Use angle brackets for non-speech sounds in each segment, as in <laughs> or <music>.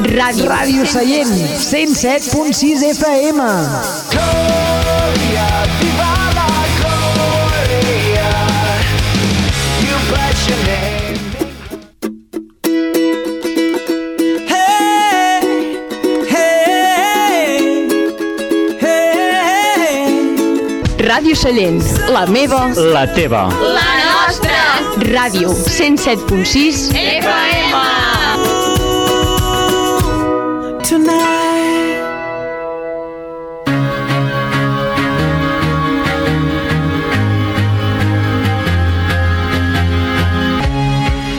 Ràdio. Ràdio Sallent, 107.6 FM. Gloria, viva la gloria. You bless your name. Hey, hey, hey. Ràdio Sallent, la meva, La teva. la nostra. Ràdio 107.6 FM.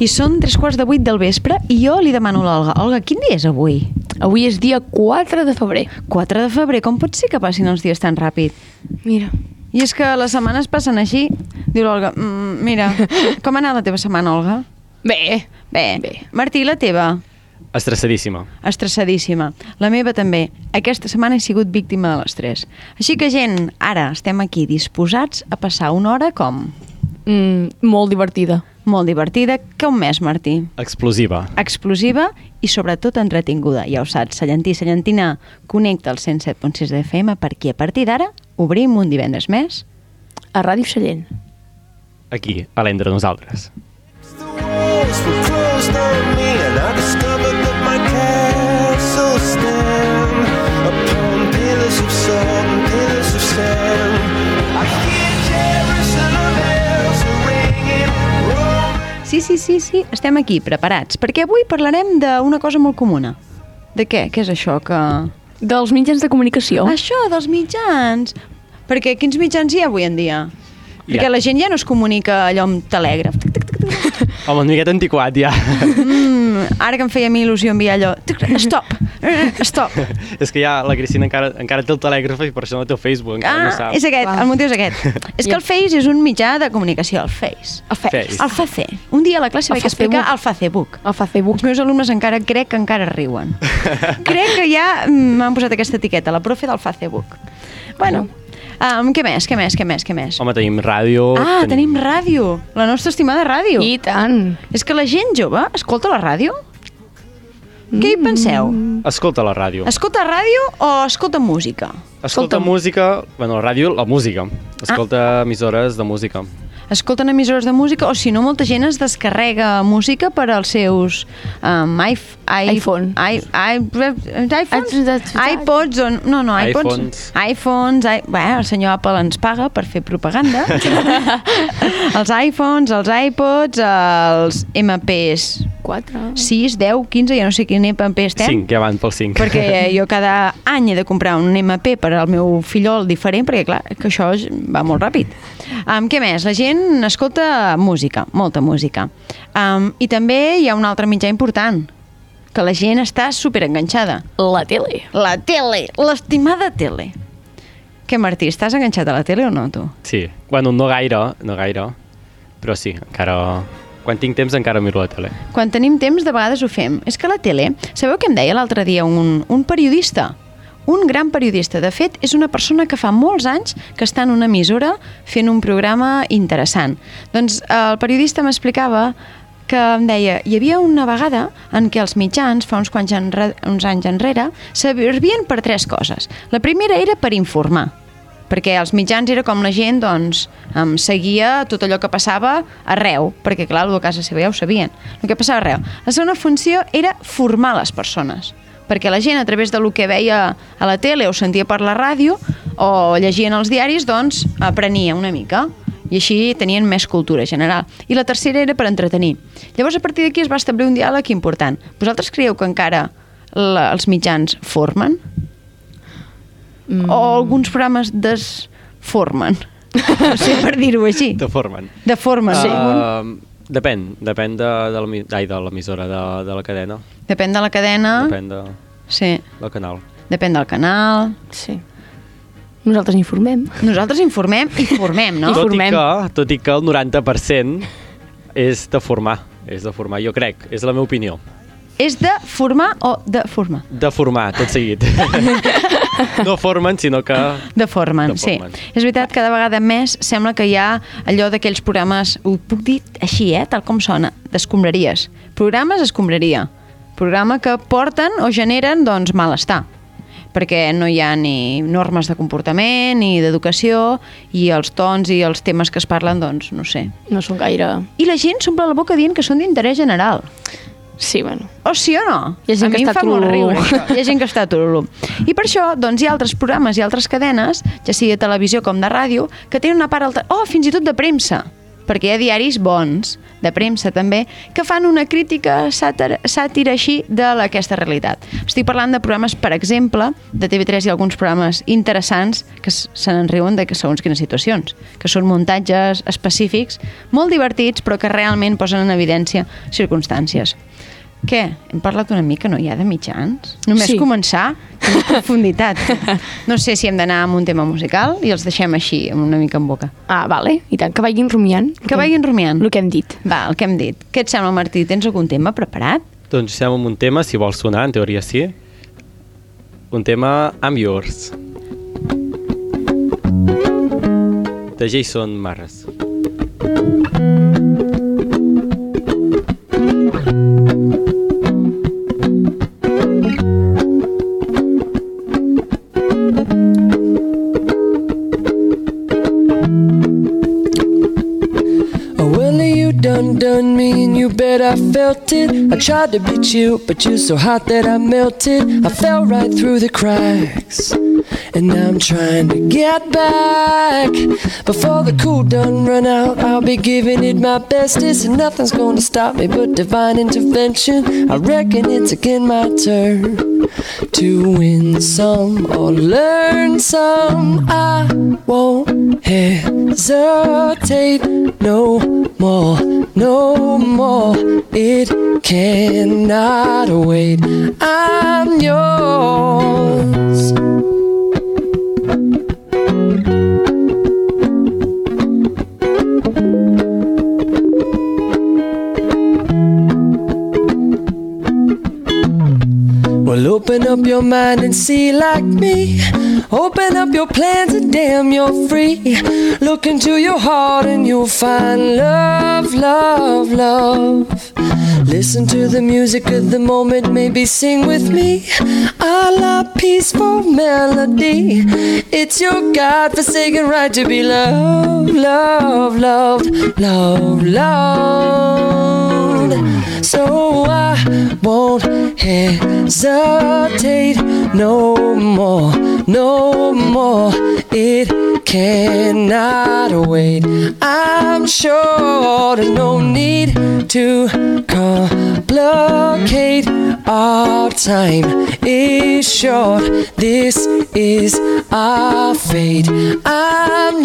I són tres quarts de vuit del vespre i jo li demano a l'Olga, Olga, quin dia és avui? Avui és dia 4 de febrer. 4 de febrer, com pot ser que passin els dies tan ràpid? Mira. I és que les setmanes passen així. Diu l'Olga, mm, mira, <laughs> com ha anat la teva setmana, Olga? Bé. Bé. Bé. Martí, la teva? Estressadíssima. Estressadíssima. La meva també. Aquesta setmana he sigut víctima de l'estrès. Així que, gent, ara estem aquí disposats a passar una hora com? Mm, molt divertida. Molt divertida, que un mes, Martí. Explosiva. Explosiva i sobretot entretinguda. Ja ho saps, Sallentí, Sallentina, connecta al 107.6 de FM perquè a partir d'ara obrim un divendres més A Ràdio Sallent. Aquí, a l'Entre Nosaltres. The Sí, sí, sí, estem aquí, preparats, perquè avui parlarem d'una cosa molt comuna. De què? Què és això que... Dels mitjans de comunicació. Això, dels mitjans. Perquè quins mitjans hi ha avui en dia? Perquè Ja. la gent ja no es comunica allò amb telègraf. Tic, tic, tic, tic. Home, una miqueta antiquat, ja. Mm, ara que em feia a mi il·lusió enviar allò... Stop! Stop! <laughs> és que ja la Cristina encara, encara té el telègraf i per això no té el Facebook, encara no Ah, sap. és aquest, Clar. el motiu és aquest. És que el Face és un mitjà de comunicació, el Face. El Face. Face. El Face. Un dia a la classe vaig explicar el Facebook. El Facebook. Els meus alumnes encara crec que encara riuen. <laughs> crec que ja mm, m'han posat aquesta etiqueta, la profe del Facebook. Bueno, um, què més, què més, què més, què més? Home, tenim ràdio... Ah, tenim ràdio, la nostra estimada ràdio. I tant. És que la gent jove escolta la ràdio? Què hi penseu? Escolta la ràdio. Escolta ràdio o escolta música? Escolta Escolta'm. música... Bueno, la ràdio, la música. Ah. Escolta emissores de música. Escolten emissores de música o si no, molta gent es descarrega música per als seus um, iP i, iPhone. I, I, iPhones? iPods o... No, no, iPods. iPhones. iPhones. I, bé, el senyor Apple ens paga per fer propaganda. <laughs> els iPhones, els iPods, els MPs 4. 6, 10, 15, ja no sé quin MP estem. 5, ja van pel 5. perquè jo cada any he de comprar un MP per al meu fillol diferent, perquè clar, que això va molt ràpid. Um, què més? La gent escolta música, molta música. Um, I també hi ha un altre mitjà important, que la gent està superenganxada. La tele. La tele, l'estimada tele. Què, Martí, estàs enganxat a la tele o no, tu? Sí. Bueno, no gaire, no gaire. Però sí, encara... Quan tinc temps encara miro la tele. Quan tenim temps, de vegades ho fem. És que la tele... Sabeu què em deia l'altre dia un, un periodista? Un gran periodista. De fet, és una persona que fa molts anys que està en una emissora fent un programa interessant. Doncs el periodista m'explicava que em deia, hi havia una vegada en què els mitjans, fa uns quants enre, uns anys enrere, servien per tres coses. La primera era per informar, perquè els mitjans era com la gent doncs, em seguia tot allò que passava arreu, perquè clar, el de casa seva ja ho sabien, el que passava arreu. La segona funció era formar les persones, perquè la gent a través del que veia a la tele o sentia per la ràdio o llegien els diaris, doncs aprenia una mica i així tenien més cultura general. I la tercera era per entretenir. Llavors, a partir d'aquí es va establir un diàleg important. Vosaltres creieu que encara la, els mitjans formen? Mm. O alguns programes desformen? <laughs> No sé per dir-ho així. De formen. Deformen. Sí. Uh, depèn, depèn de, de l'emissora, de, de la cadena. Depèn de la cadena. Depèn de, Sí. del canal. Depèn del canal. Sí. Nosaltres informem. Nosaltres informem i formem, no? I tot, i formem. que, tot i que el 90% és de formar. És de formar, jo crec. És la meva opinió. És de formar o de formar? De formar, tot seguit. <laughs> no formen, sinó que... De formen, De sí. És veritat, cada vegada més sembla que hi ha allò d'aquells programes, ho puc dir així, eh, tal com sona, d'escombraries. Programes escombraria. Programa que porten o generen, doncs, malestar perquè no hi ha ni normes de comportament ni d'educació i els tons i els temes que es parlen, doncs, no sé. No són gaire... I la gent s'omple la boca dient que són d'interès general. Sí, bueno. O sí o no? Hi ha gent a mi que em està fa molt riure això. Hi ha gent que està turulú. I per això, doncs, hi ha altres programes i altres cadenes, ja sigui de televisió com de ràdio, que tenen una part altra... Oh, fins i tot de premsa perquè hi ha diaris bons, de premsa també, que fan una crítica sàtira, sàtira així de aquesta realitat. Estic parlant de programes, per exemple, de TV3 i alguns programes interessants que se n'enriuen de que segons quines situacions, que són muntatges específics, molt divertits, però que realment posen en evidència circumstàncies. Què? Hem parlat una mica, no hi ha de mitjans? Només Sí. començar en <laughs> profunditat. No sé si hem d'anar amb un tema musical i els deixem així, amb una mica en boca. Ah, vale. I tant, que vagin rumiant. Que vagin rumiant. El que hem dit. Va, el que hem dit. Què et sembla, Martí? Tens algun tema preparat? Doncs estem amb un tema, si vols sonar, en teoria sí. Un tema I'm Yours. De Jason Mraz. Oh, you done done me, and you bet I felt it. I tried to beat you, but you're so hot that I melted. I fell right through the cracks, and I'm trying to get back. Before the cool done run out, I'll be giving it my bestest, and nothing's gonna stop me but divine intervention. I reckon it's again my turn to win some or learn some. I won't hesitate no more, no more. It cannot wait. I'm yours. Well, open up your mind and see like me. Open up your plans and damn, you're free. Look into your heart and you'll find love, love, love. Listen to the music of the moment, maybe sing with me. A la peaceful melody. It's your God forsaken right to be loved, loved, loved, loved, loved. So I won't hesitate no more, no more. It cannot wait. I'm sure there's no need to complicate. Our time is short. This is our fate. I'm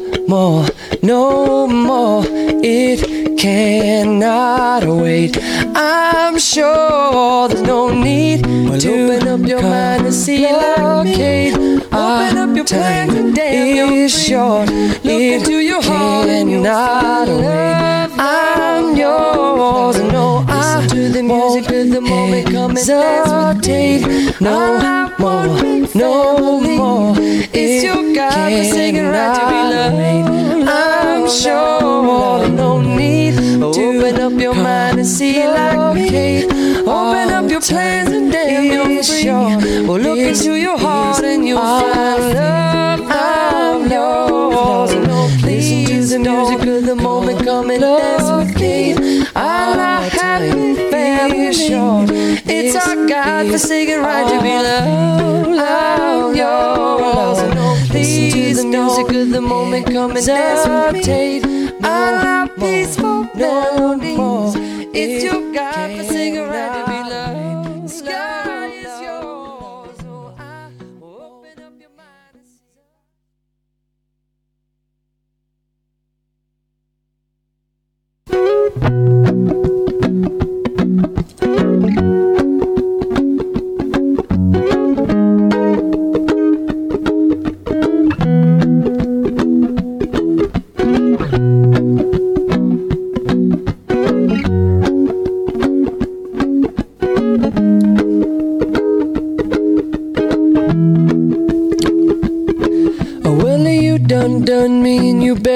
more, no more. It cannot wait. I'm sure there's no need to open up your mind and see locate. Open up your plan today. Is short. Look into your heart and you'll cannot wait. I'm yours. No, I to the music with the moment come and hesitate. No more, no more. It's your God-forsaken right to be loved. I'm sure no need to open up your mind and see like me. Open up your plans and damn you're free. Well, look into your heart and you'll find love. I'm yours. No, listen to the music of the moment, come and dance with me. I'm not happy, very short. It's our God-forsaken right to be loved. I'm yours. No, listen to the music of the moment, come and dance with me. I'm not peaceful melodies. It's your God-forsaken right to be loved. The sky is yours. So I open up your mind and see.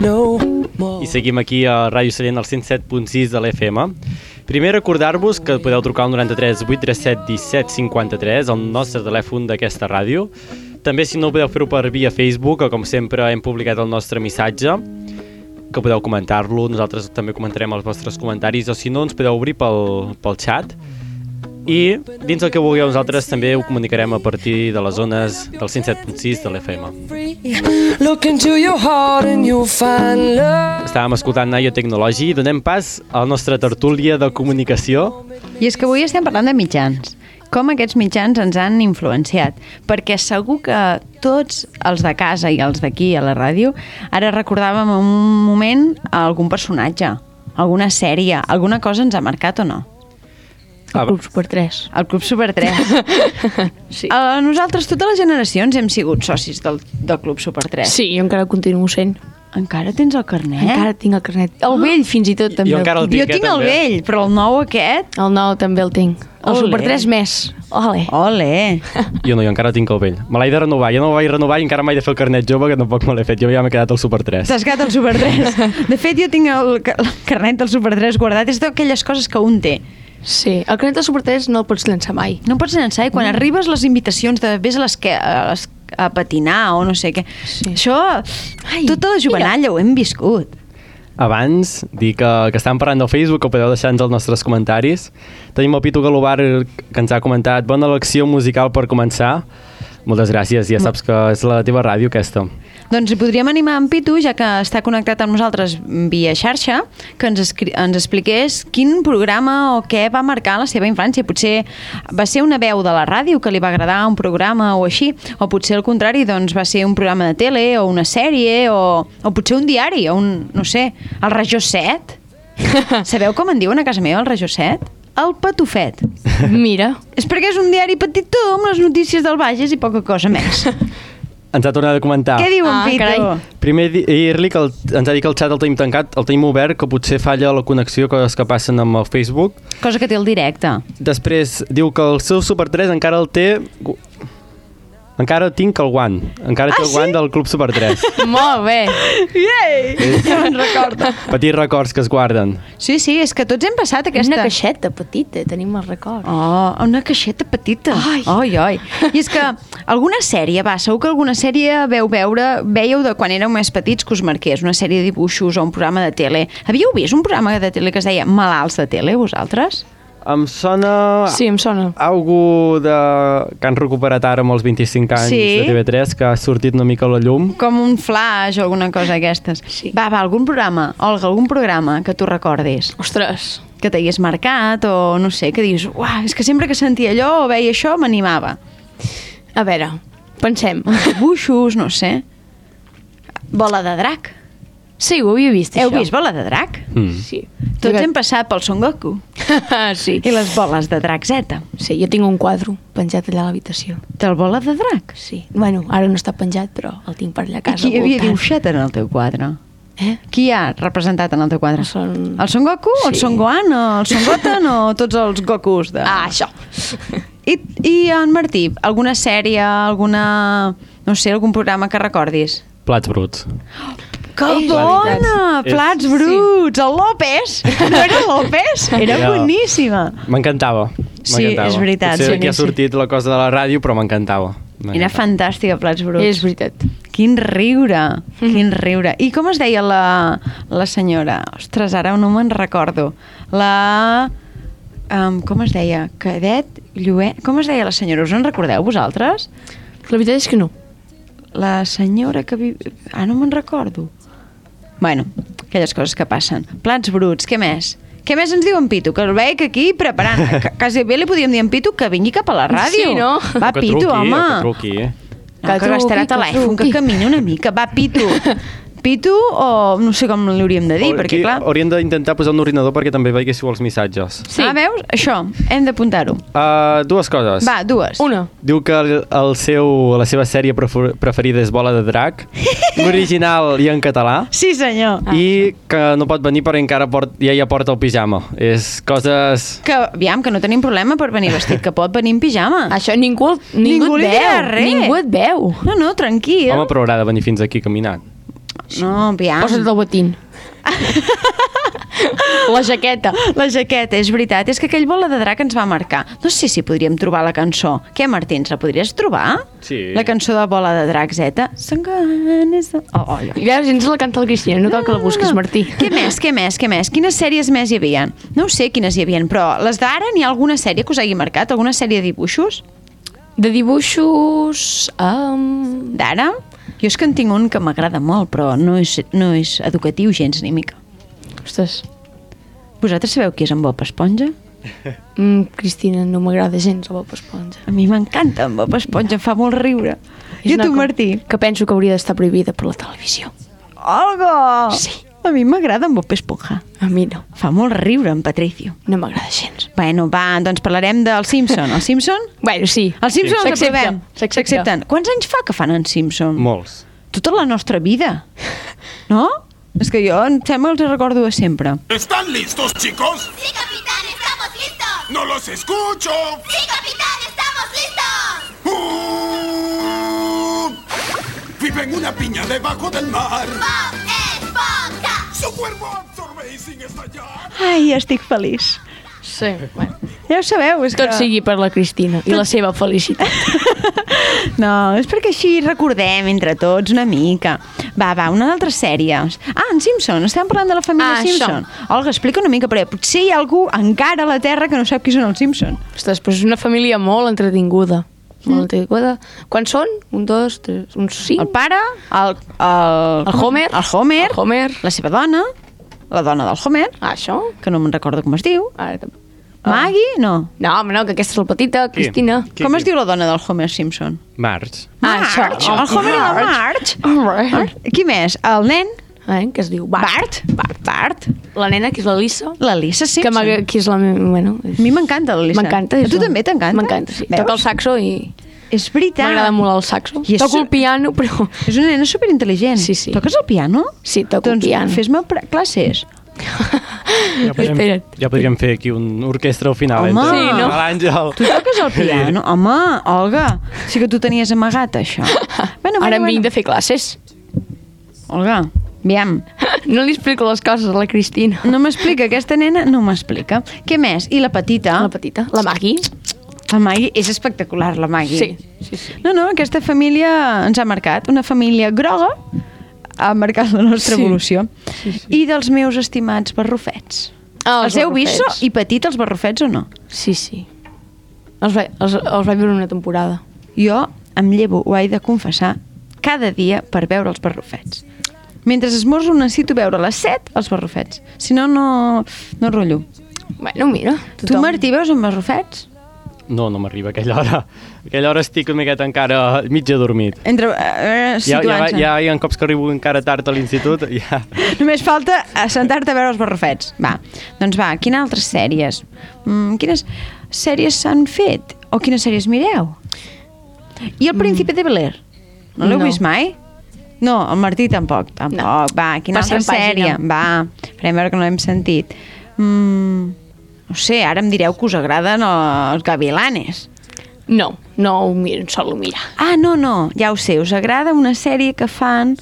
no. I seguim aquí a Ràdio Sallent al 107.6 de l'FM. Primer recordar-vos que podeu trucar al 93 837 17 53, el nostre telèfon d'aquesta ràdio. També si no podeu fer-ho per via Facebook, o com sempre hem publicat el nostre missatge, que podeu comentar-lo, nosaltres també comentarem els vostres comentaris, o si no ens podeu obrir pel, pel xat. I dins el que vulgueu nosaltres també ho comunicarem a partir de les zones del 107.6 de l'FM. Estàvem escoltant Naio Tecnology i donem pas a la nostra tertúlia de comunicació. I és que avui estem parlant de mitjans. Com aquests mitjans ens han influenciat. Perquè segur que tots els de casa i els d'aquí a la ràdio ara recordàvem en un moment algun personatge, alguna sèrie, alguna cosa ens ha marcat o no? Ah, El Club Super 3. El Club Super 3. Sí. Uh, nosaltres, totes les generacions, hem sigut socis del, del Club Super 3. Sí, jo encara continuo sent. Encara tens el carnet? Encara tinc el carnet. El vell fins i tot també. Jo encara el tinc, Jo tinc eh, el també. vell, però el nou aquest... El nou també el tinc. El Ole. Super 3 més. Ole. Ole! Jo no, jo encara tinc el vell. Me l'he de renovar. Jo no el vaig renovar i encara m'he de fer el carnet jove, que tampoc me l'he fet. Jo ja m'he quedat al Super 3. T'has quedat el Super 3. <laughs> De fet, jo tinc el, el carnet del Super 3 guardat. És d'aquelles coses que un té. Sí, el carnet Super 3 no el pots llançar mai. No pots llançar i quan arribes les invitacions de vés a les que a, les, a patinar o no sé què. Sí. Això, Ai, tota la jovenalla ho hem viscut. Abans, dir que, que estàvem parlant del Facebook, que podeu deixar-nos els nostres comentaris. Tenim el Pitu Galobar, que ens ha comentat bona elecció musical per començar. Moltes gràcies, ja saps que és la teva ràdio aquesta. Doncs podríem animar en Pitu, ja que està connectat amb nosaltres via xarxa, que ens, ens expliqués quin programa o què va marcar la seva infància. Potser va ser una veu de la ràdio que li va agradar un programa o així, o potser al contrari, doncs va ser un programa de tele o una sèrie o, o potser un diari o un, no sé, el Regió 7. <laughs> Sabeu com en diuen a casa meva el Regió 7? El Patufet. Mira. És perquè és un diari petitó amb les notícies del Bages i poca cosa més. <laughs> ens ha tornat a comentar. Què diu en Ah, Pitu? carai. Primer di- dir-li que el, ens ha dit que el xat el tenim tancat, el tenim obert, que potser falla la connexió, coses que passen amb el Facebook. Cosa que té el directe. Després diu que el seu Super 3 encara el té... Encara tinc el guant. Encara té Ah, el guant sí? del Club Super 3. <laughs> Molt bé. Yay! Ja me'n recordo. Petits records que es guarden. Sí, sí, és que tots hem passat aquesta... una caixeta petita, tenim el record. Oh, una caixeta petita. Ai. Oi, oi. I és que alguna sèrie, va, segur que alguna sèrie veu veure, veieu de quan éreu més petits que us marqués, una sèrie de dibuixos o un programa de tele. Havíeu vist un programa de tele que es deia Malalts de tele, vosaltres? Em sona... Sí, em sona. Algú de... que han recuperat ara amb els 25 anys Sí. de TV3, que ha sortit una mica a la llum. Com un flash o alguna cosa d'aquestes. Sí. Va, va, algun programa, Olga, algun programa que tu recordis, Ostres. que t'hagués marcat o no sé, que dius, uah, és que sempre que sentia allò o veia això m'animava. A veure, pensem. <laughs> Uns dibuixos, no sé. Bola de drac. Sí, ho havia vist, Heu això. vist Bola de drac? Mm. Sí. Tots hem passat pel Son Goku. <laughs> sí. I les boles de drac Z. Sí, jo tinc un quadre penjat allà a l'habitació. Del bola de drac. Sí. Bueno, ara no està penjat, però el tinc per allà a I casa. qui havia voltant. dibuixat en el teu quadre? Eh? Qui hi ha representat en el teu quadre? El Son- El Son Goku, el Sí. Son Gohan, el Son Goten o tots els Gokus? De... Ah, això. I, I en Martí, alguna sèrie, alguna... no sé, algun programa que recordis? Plats bruts. Que És bona! veritat. Plats És- bruts! El López! <laughs> No era López? <laughs> Era boníssima. M'encantava. Sí, és veritat, Potser aquí ha sortit la cosa de la ràdio, però m'encantava. Era fantàstica, Plats bruts. És veritat. Quin riure, quin riure. I com es deia la, la senyora? Ostres, ara no me'n recordo. La... Um, com es deia? Cadet Lluent? Com es deia la senyora? Us en recordeu vosaltres? La veritat és que no. La senyora que viu... Ah, no me'n recordo. Bueno, aquelles coses que passen. Plats bruts, què més? Què més ens diu en Pitu? Que el veig aquí preparant. <laughs> Que, quasi bé li podíem dir en Pitu que vingui cap a la ràdio. Sí, no? Va, que Pitu, truqui, home. Que truqui, eh? No, que, Que gastarà truqui, que telèfon, que truqui. camini una mica. Va, Pitu. <laughs> Pitu o no sé com li hauríem de dir, O- perquè aquí clar... Hauríem d'intentar posar un ordinador perquè també veiéssiu els missatges. Sí. Ah, veus? Això, hem d'apuntar-ho. Uh, dues coses. Va, dues. Una. Diu que el, el seu, la seva sèrie prefer, preferida és Bola de Drac, <laughs> l'original i en català, Sí, senyor. Ah. i que no pot venir perquè encara port, ja ja porta el pijama. És coses... Que, aviam, que no tenim problema per venir vestit, que pot venir en pijama. <laughs> Això ningú, ningú, Ningú et veu. Ningú et veu. No, no, tranquil. Home, però haurà de venir fins aquí caminant. No, aviam. Posa't el botín. la jaqueta. La jaqueta, és veritat. És que aquell bola de drac ens va marcar. No sé si podríem trobar la cançó. Què, Martí, ens la podries trobar? Sí. La cançó de bola de drac Z. Són ganes de... Oh, oh, allò. I veus, ens la canta el Cristina, no cal que la busquis, Martí. Què més, què més, què més? Quines sèries més hi havia? No ho sé quines hi havia, però les d'ara n'hi ha alguna sèrie que us hagi marcat? Alguna sèrie de dibuixos? De dibuixos... Um... D'ara? Jo és que en tinc un que m'agrada molt, però no és, no és educatiu gens ni mica. Ostres, Vosaltres sabeu qui és en Bob Esponja? <laughs> mm, Cristina, no m'agrada gens el Bob Esponja. A mi m'encanta en Bob Esponja, em fa molt riure. És I a tu, Martí? Que penso que hauria d'estar prohibida per la televisió. Olga! Sí. A mi m'agrada en Bob Esponja. A mi no, Fa molt riure en Patricio. no m'agrada gens. Bueno, va, doncs parlarem del Simpson. El Simpson? <laughs> Bueno, sí. Els Simpson els aprovem. s'accepta. S'accepten. Quants anys fa que fan en Simpson? Molts. Tota la nostra vida. No? És que jo em sembla els recordo de sempre. ¿Están listos, chicos? ¡Sí, capitán! ¡Estamos listos! ¡No los escucho! ¡Sí, capitán! ¡Estamos listos! ¡Uh! Vive en una piña debajo del mar. ¡Bob Su cuerpo absorbe y sin estallar. Ai, estic feliç. Sí, bueno. Ja ho sabeu, és Tot que... sigui per la Cristina i la seva felicitat. <laughs> No, és perquè així recordem entre tots una mica. Va, va, una altra sèrie. Ah, en Simpson, estem parlant de la família Ah, això. Simpson. Olga, explica una mica, perquè potser hi ha algú encara a la Terra que no sap qui són els Simpson. Ostres, però és una família molt entretinguda. Entretinguda. Quants són? Un, dos, tres, uns cinc? El pare, el... El, El Homer. El Homer. El Homer. La seva dona, la dona del Homer, Ah, això? que no me'n recordo com es diu. Ara també. Maggie? No. No, home, no, que aquesta és la petita, Qui? Cristina. Qui, com qui? es diu la dona del Homer Simpson? Marge. Ah, això. Marge. El Homer i la Marge. Alright. Qui més? El nen? Eh, que es diu Bart. Bart. Bart. La nena, que és la Lisa. La Lisa Que, Simpson. m'agra- que és la... Bueno, és... A mi m'encanta la Lisa. M'encanta. A tu la- també t'encanta? M'encanta, sí. Veus? Toca el saxo i... És veritat. M'agrada molt el saxo. I és Toco su- el piano, però... És una nena superintel·ligent. Sí, sí. Toques el piano? Sí, toco doncs el piano. fes-me pre- classes. Ja podríem, Espera't. ja podríem fer aquí un orquestra al final. Home. entre Sí, no? l'Àngel. Tu toques el piano? Home, Olga, sí que tu tenies amagat, això. <laughs> Bueno, Ara bueno, em vinc bueno. de fer classes. Olga, aviam, No li explico les coses a la Cristina. no m'explica, aquesta nena no m'explica. Què més? I la petita? La petita, la Maggie. La Maggie, és espectacular, la Maggie. Sí, sí, sí. No, no, aquesta família ens ha marcat. Una família groga ha marcat la nostra Sí. evolució. I dels meus estimats barrufets. Ah, els heu vist barrufets. i petit els barrufets o no? Sí, sí. Els els, els vaig veure una temporada. Jo em llevo, ho he de confessar, cada dia per veure els barrufets. Mentre esmorzo necessito veure a les 7 els barrufets. Si no, no, no rotllo. Bueno, mira. Tu, Martí, veus amb barrufets? No, no m'arriba a aquella hora. A aquella hora estic una miqueta encara mig adormit. Entre, uh, Ja, ja, ja hi ha cops que arribo encara tard a l'institut. Ja. <laughs> Només falta eh, sentar-te a veure els barrufets. Va, doncs va, quines altres sèries? Mm, quines sèries s'han fet? O quines sèries mireu? I el Príncipe de Bel-Air? No l'heu No. vist mai? No, el Martí tampoc, tampoc. No. Va, quina Passem altra sèrie? pàgina. Va, farem veure que no l'hem sentit. Mm, no sé, ara em direu que us agraden els gavilanes. No, no ho miro, solo mira. Ah, no, no, ja ho sé, us agrada una sèrie que fan...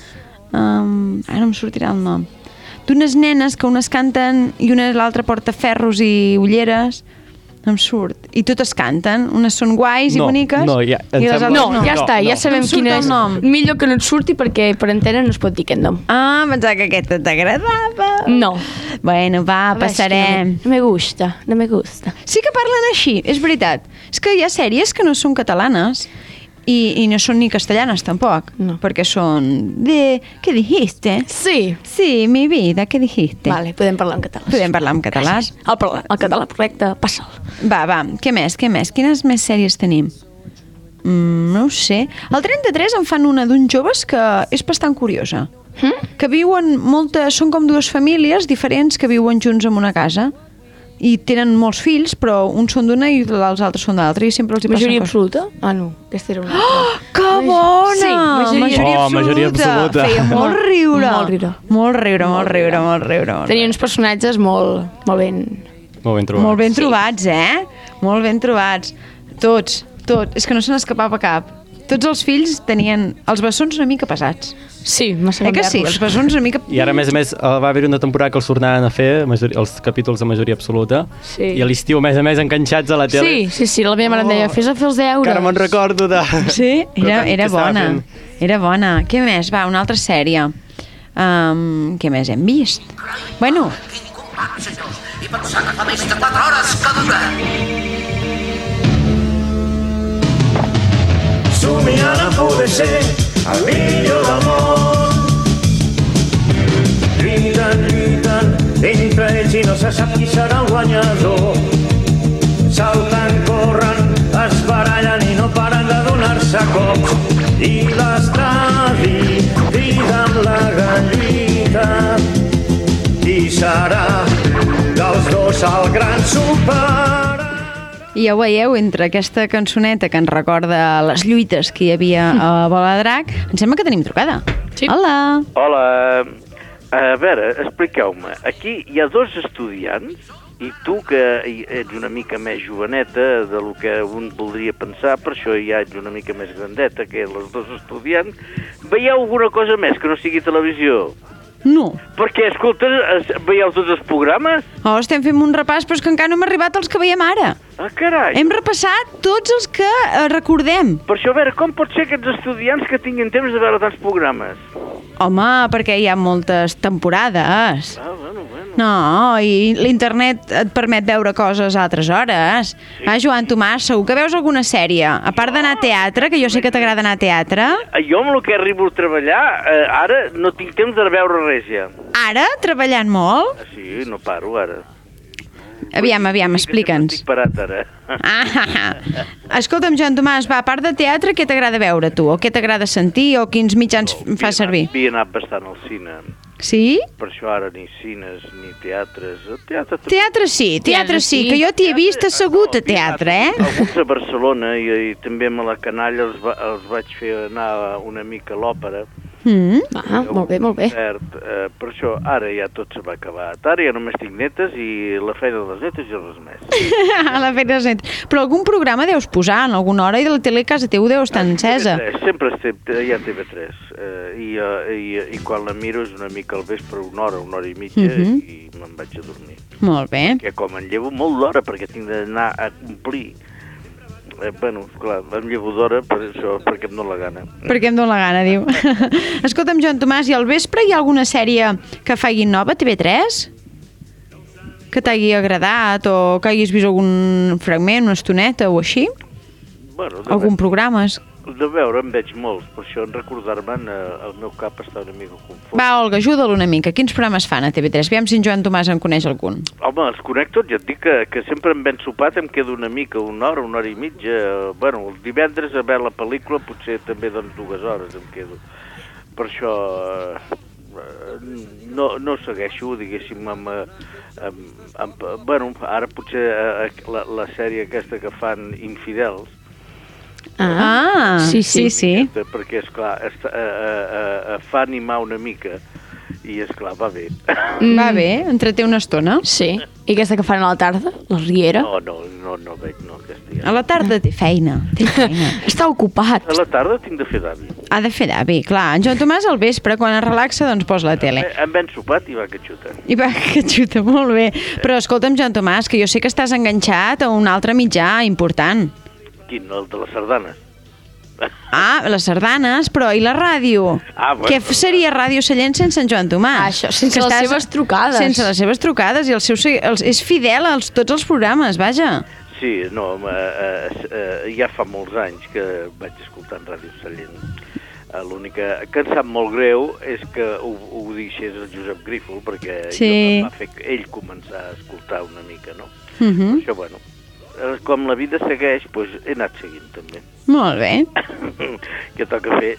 Um, ara em sortirà el nom. D'unes nenes que unes canten i una l'altra porta ferros i ulleres. No em surt. I totes canten. Unes són guais No, i boniques. no, ja- i les sembla- altres No, no. ja no, està, no. ja sabem No quin el és. nom. Millor que no et surti perquè per antena no es pot dir aquest nom. Ah, pensava que aquesta t'agradava. No. Bueno, va, passarem. No me gusta, no me gusta. Sí que parlen així, és veritat. És que hi ha sèries que no són catalanes i, i no són ni castellanes tampoc, No. perquè són de... Què dijiste? Sí. Sí, mi vida, què dijiste? Vale, podem parlar en català. Podem parlar en català. El, el català correcte, passa'l. Va, va, què més, què més? Quines més sèries tenim? Mm, no ho sé. Al 33 en fan una d'uns joves que és bastant curiosa. Hm? Que viuen moltes... Són com dues famílies diferents que viuen junts en una casa i tenen molts fills, però uns són d'una i els altres són d'altra i sempre els hi passen Majoria coses. absoluta? Ah, no. Aquesta era una altra. Que bona! Sí, majoria- majoria, Oh, majoria absoluta. Feia molt riure. Molt riure. Molt riure, molt riure, molt riure. Molt Tenia uns personatges molt, molt ben... Molt ben trobat. Molt ben trobats, eh? Molt ben trobats. Tots, tots. És que no se n'escapava cap. Tots els fills tenien els bessons una mica pesats. Sí, massa Eh que sí? Els bessons una mica... I ara, a més a més, eh, va haver una temporada que els tornaven a fer, major, els capítols de majoria absoluta, Sí. i a l'estiu, a més a més, enganxats a la tele. Sí, sí, sí, la meva mare em deia, fes a fer els deures. Que ara me'n recordo de... Sí, era, era bona. Era bona. Què més? Va, una altra sèrie. Um, què més hem vist? Bueno, I pensar que fa més de 4 hores que dura. Somiant a poder ser el millor del món. Lluiten, lluiten entre ells i no se sap qui serà el guanyador. Salten, corren, es barallen i no paren de donar-se cops. I l'estadi crida amb la gallita. Qui serà dels dos el gran super? I ja ho veieu, entre aquesta cançoneta que ens recorda les lluites que hi havia <laughs> a Bola de Drac, em sembla que tenim trucada. Sí. Hola. Hola, a veure, expliqueu-me, aquí hi ha dos estudiants i tu que ets una mica més joveneta de lo que un voldria pensar, per això ja ets una mica més grandeta que les dos estudiants, veieu alguna cosa més que no sigui televisió? No. Perquè, escolta, es- veieu tots els programes? Oh, estem fent un repàs, però és que encara no hem arribat als que veiem ara. Ah, carai! Hem repassat tots els que eh, recordem. Per això, a veure, com pot ser aquests estudiants que tinguin temps de veure tants programes? Home, perquè hi ha moltes temporades. Ah, bueno, bueno. No, i l'internet et permet veure coses a altres hores. Ah, Joan Tomàs, segur que veus alguna sèrie? A part d'anar a teatre, que jo sé que t'agrada anar a teatre. Eh, Jo amb el que arribo a treballar, eh, ara no tinc temps de veure res ja. Ara, treballant molt? Ah, Sí, no paro ara. Aviam, aviam, explica'ns. Estic parat ara. Ah, ah, <laughs> ah. Escolta'm, Joan Tomàs, va, a part de teatre, què t'agrada veure tu? O què t'agrada sentir? O quins mitjans fa servir? Havia anat bastant al cine. Sí? Per això ara ni cines ni teatres. Teatre... Teatre sí, teatre Teatre sí, sí. que jo t'hi he vist assegut a teatre, eh? Alguns a Barcelona i, i també a la canalla els, va, els vaig fer anar una mica a l'òpera. Mm. Ah, molt bé, molt bé. Cert, eh, per això ara ja tot s'ha acabat. Ara ja només tinc netes i la feina de les netes i res més. a <laughs> la feina de net. Però algun programa deus posar en alguna hora i de la tele a casa teu deu estar encesa. TV3, sempre estem, hi ha TV3 eh, i, eh, i, i quan la miro és una mica al vespre, una hora, una hora i mitja Mhm. i me'n vaig a dormir. Molt bé. Que com em llevo molt d'hora perquè tinc d'anar a complir eh, bueno, clar, em llevo d'hora per això, perquè em dóna la gana. Perquè em dóna la gana, diu. <laughs> Escolta'm, Joan Tomàs, i al vespre hi ha alguna sèrie que faci nova a TV3? Que t'hagi agradat o que hagis vist algun fragment, una estoneta o així? Bueno, de, Algun programa? De veure en veig molts, per això en recordar-me'n eh, el meu cap està una mica confós. Va, Olga, ajuda'l una mica. Quins programes fan a TV3? Aviam si en Joan Tomàs en coneix algun. Home, els conec tots, ja et dic que, que sempre em ben sopat em quedo una mica, una hora, una hora i mitja. eh, Bueno, el divendres a veure la pel·lícula potser també doncs dues hores em quedo. Per això eh, no, no segueixo, diguéssim, amb, amb, amb, bueno, ara potser eh, la, la sèrie aquesta que fan Infidels, Ah, sí, sí. sí, sí. eh, perquè, és clar, eh, eh, eh, fa animar una mica i, és clar va bé. Mm. Va bé, entreté una estona. Sí. I aquesta que fan a la tarda, la Riera? No, no, no, no veig, no, aquesta ja. A la tarda té feina. Té <laughs> feina. Està ocupat. A la tarda tinc de fer d'avi. Ha de fer d'avi, clar. En Joan Tomàs al vespre, quan es relaxa, doncs posa la tele. Em ben sopat i va que xuta. I va, que xuta, molt bé. Però escolta'm, Joan Tomàs, que jo sé que estàs enganxat a un altre mitjà important. Quin, el de les sardanes? Ah, les sardanes, però i la ràdio? Ah, bueno. Què seria Ràdio Sallent sense en Joan Tomàs? Ah, això, sense Que les estàs- seves trucades. Sense les seves trucades, i el seu, se- els, és fidel als tots els programes, vaja. Sí, no, home, eh, eh, ja fa molts anys que vaig escoltant Ràdio Sallent. Eh, L'única que em sap molt greu és que ho, ho deixés el Josep Grífol, perquè Sí. jo em va fer ell començar a escoltar una mica, no? Uh -huh. Això, bueno, eh, com la vida segueix, doncs he anat seguint també. Molt bé. <laughs> Què toca fer?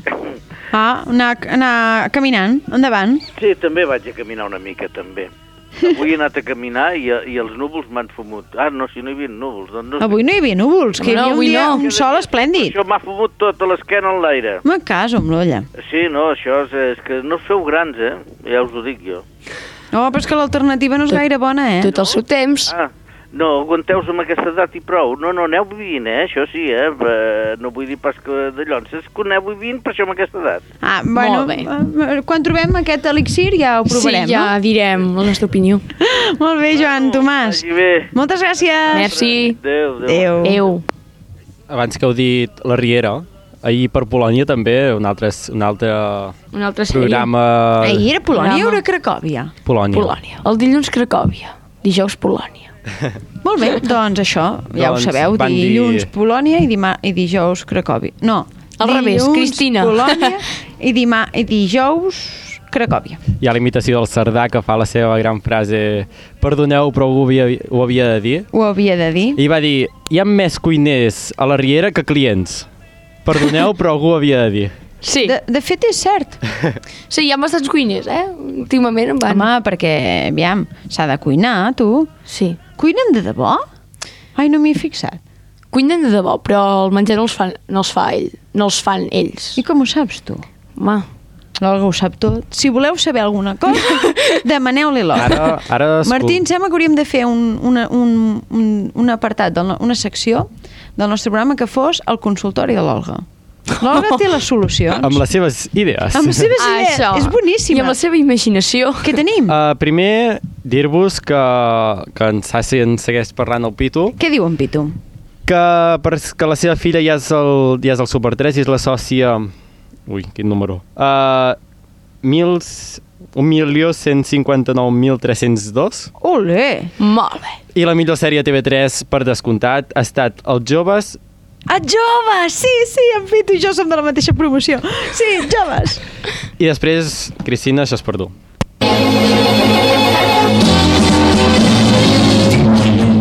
Ah, anar, anar caminant, endavant. Sí, també vaig a caminar una mica, també. Avui he anat a caminar i, i els núvols m'han fumut. Ah, no, si no hi havia núvols. Doncs no sé. Avui no hi havia núvols, que hi No, havia un, avui dia, no. un sol esplèndid. Això m'ha fumut tota l'esquena en l'aire. Me caso amb l'olla. Sí, no, això és, és que no sou grans, eh? Ja us ho dic jo. Oh, però és que l'alternativa no és gaire bona, eh? Tot el seu temps. Ah, no, aguanteu amb aquesta edat i prou. No, no, aneu vivint, eh? Això sí, eh? Eh, No vull dir pas que de llons. És que aneu vivint per això amb aquesta edat. Ah, bueno, Molt bé. eh, quan trobem aquest elixir ja ho provarem, sí, ja direm la nostra opinió. no? <laughs> Molt bé, Joan Tomàs. Vagi bé. Moltes gràcies. Merci. Adéu, adéu. Adéu. Adéu. Abans que heu dit la Riera, ahir per Polònia també, un altre, un altre Un altre programa... Ahir era Polònia o Programa. era Cracòvia? Polònia. Polònia. El dilluns Cracòvia. Dijous Polònia. Molt bé, <laughs> doncs això, ja Doncs ho sabeu, van dir- dilluns Polònia i, dima, i dijous Cracòvia. No, Al revés, dilluns, Cristina. <laughs> Polònia i, dima, i dijous Cracòvia. Hi ha la imitació del Cerdà que fa la seva gran frase perdoneu, però ho havia, ho havia de dir. Ho havia de dir. I va dir, hi ha més cuiners a la Riera que clients. Perdoneu, <laughs> però algú ho havia de dir. Sí. De, de fet, és cert. Sí, hi ha bastants cuiners, eh? Últimament en van. Home, perquè, aviam, s'ha de cuinar, tu. Sí. Cuinen de debò? Ai, no m'hi he fixat. Cuinen de debò, però el menjar no els, fan, no els fa ell, no els fan ells. I com ho saps, tu? Home, L'Olga ho sap tot. Si voleu saber alguna cosa, <laughs> demaneu-li l'Olga. Ara, ara Martí, em sembla que hauríem de fer un, una, un, un, un apartat, del, una secció del nostre programa que fos el consultori de l'Olga. L'Olga té les solucions. amb les seves idees. Amb les seves idees. Això. És boníssima. I amb la seva imaginació. Què tenim? Uh, primer, dir-vos que, que en Sassi en segueix parlant el Pitu, Què diu en Pitu? que, per, que la seva filla ja és el, ja és el Super 3 i és la sòcia... Ui, quin número? Uh, mil, 1.159.302 Olé! Molt bé. i la millor sèrie TV3 per descomptat ha estat Els joves A joves! Sí, sí, en Pitu i jo som de la mateixa promoció. Sí, joves! i després, Cristina, això és per tu.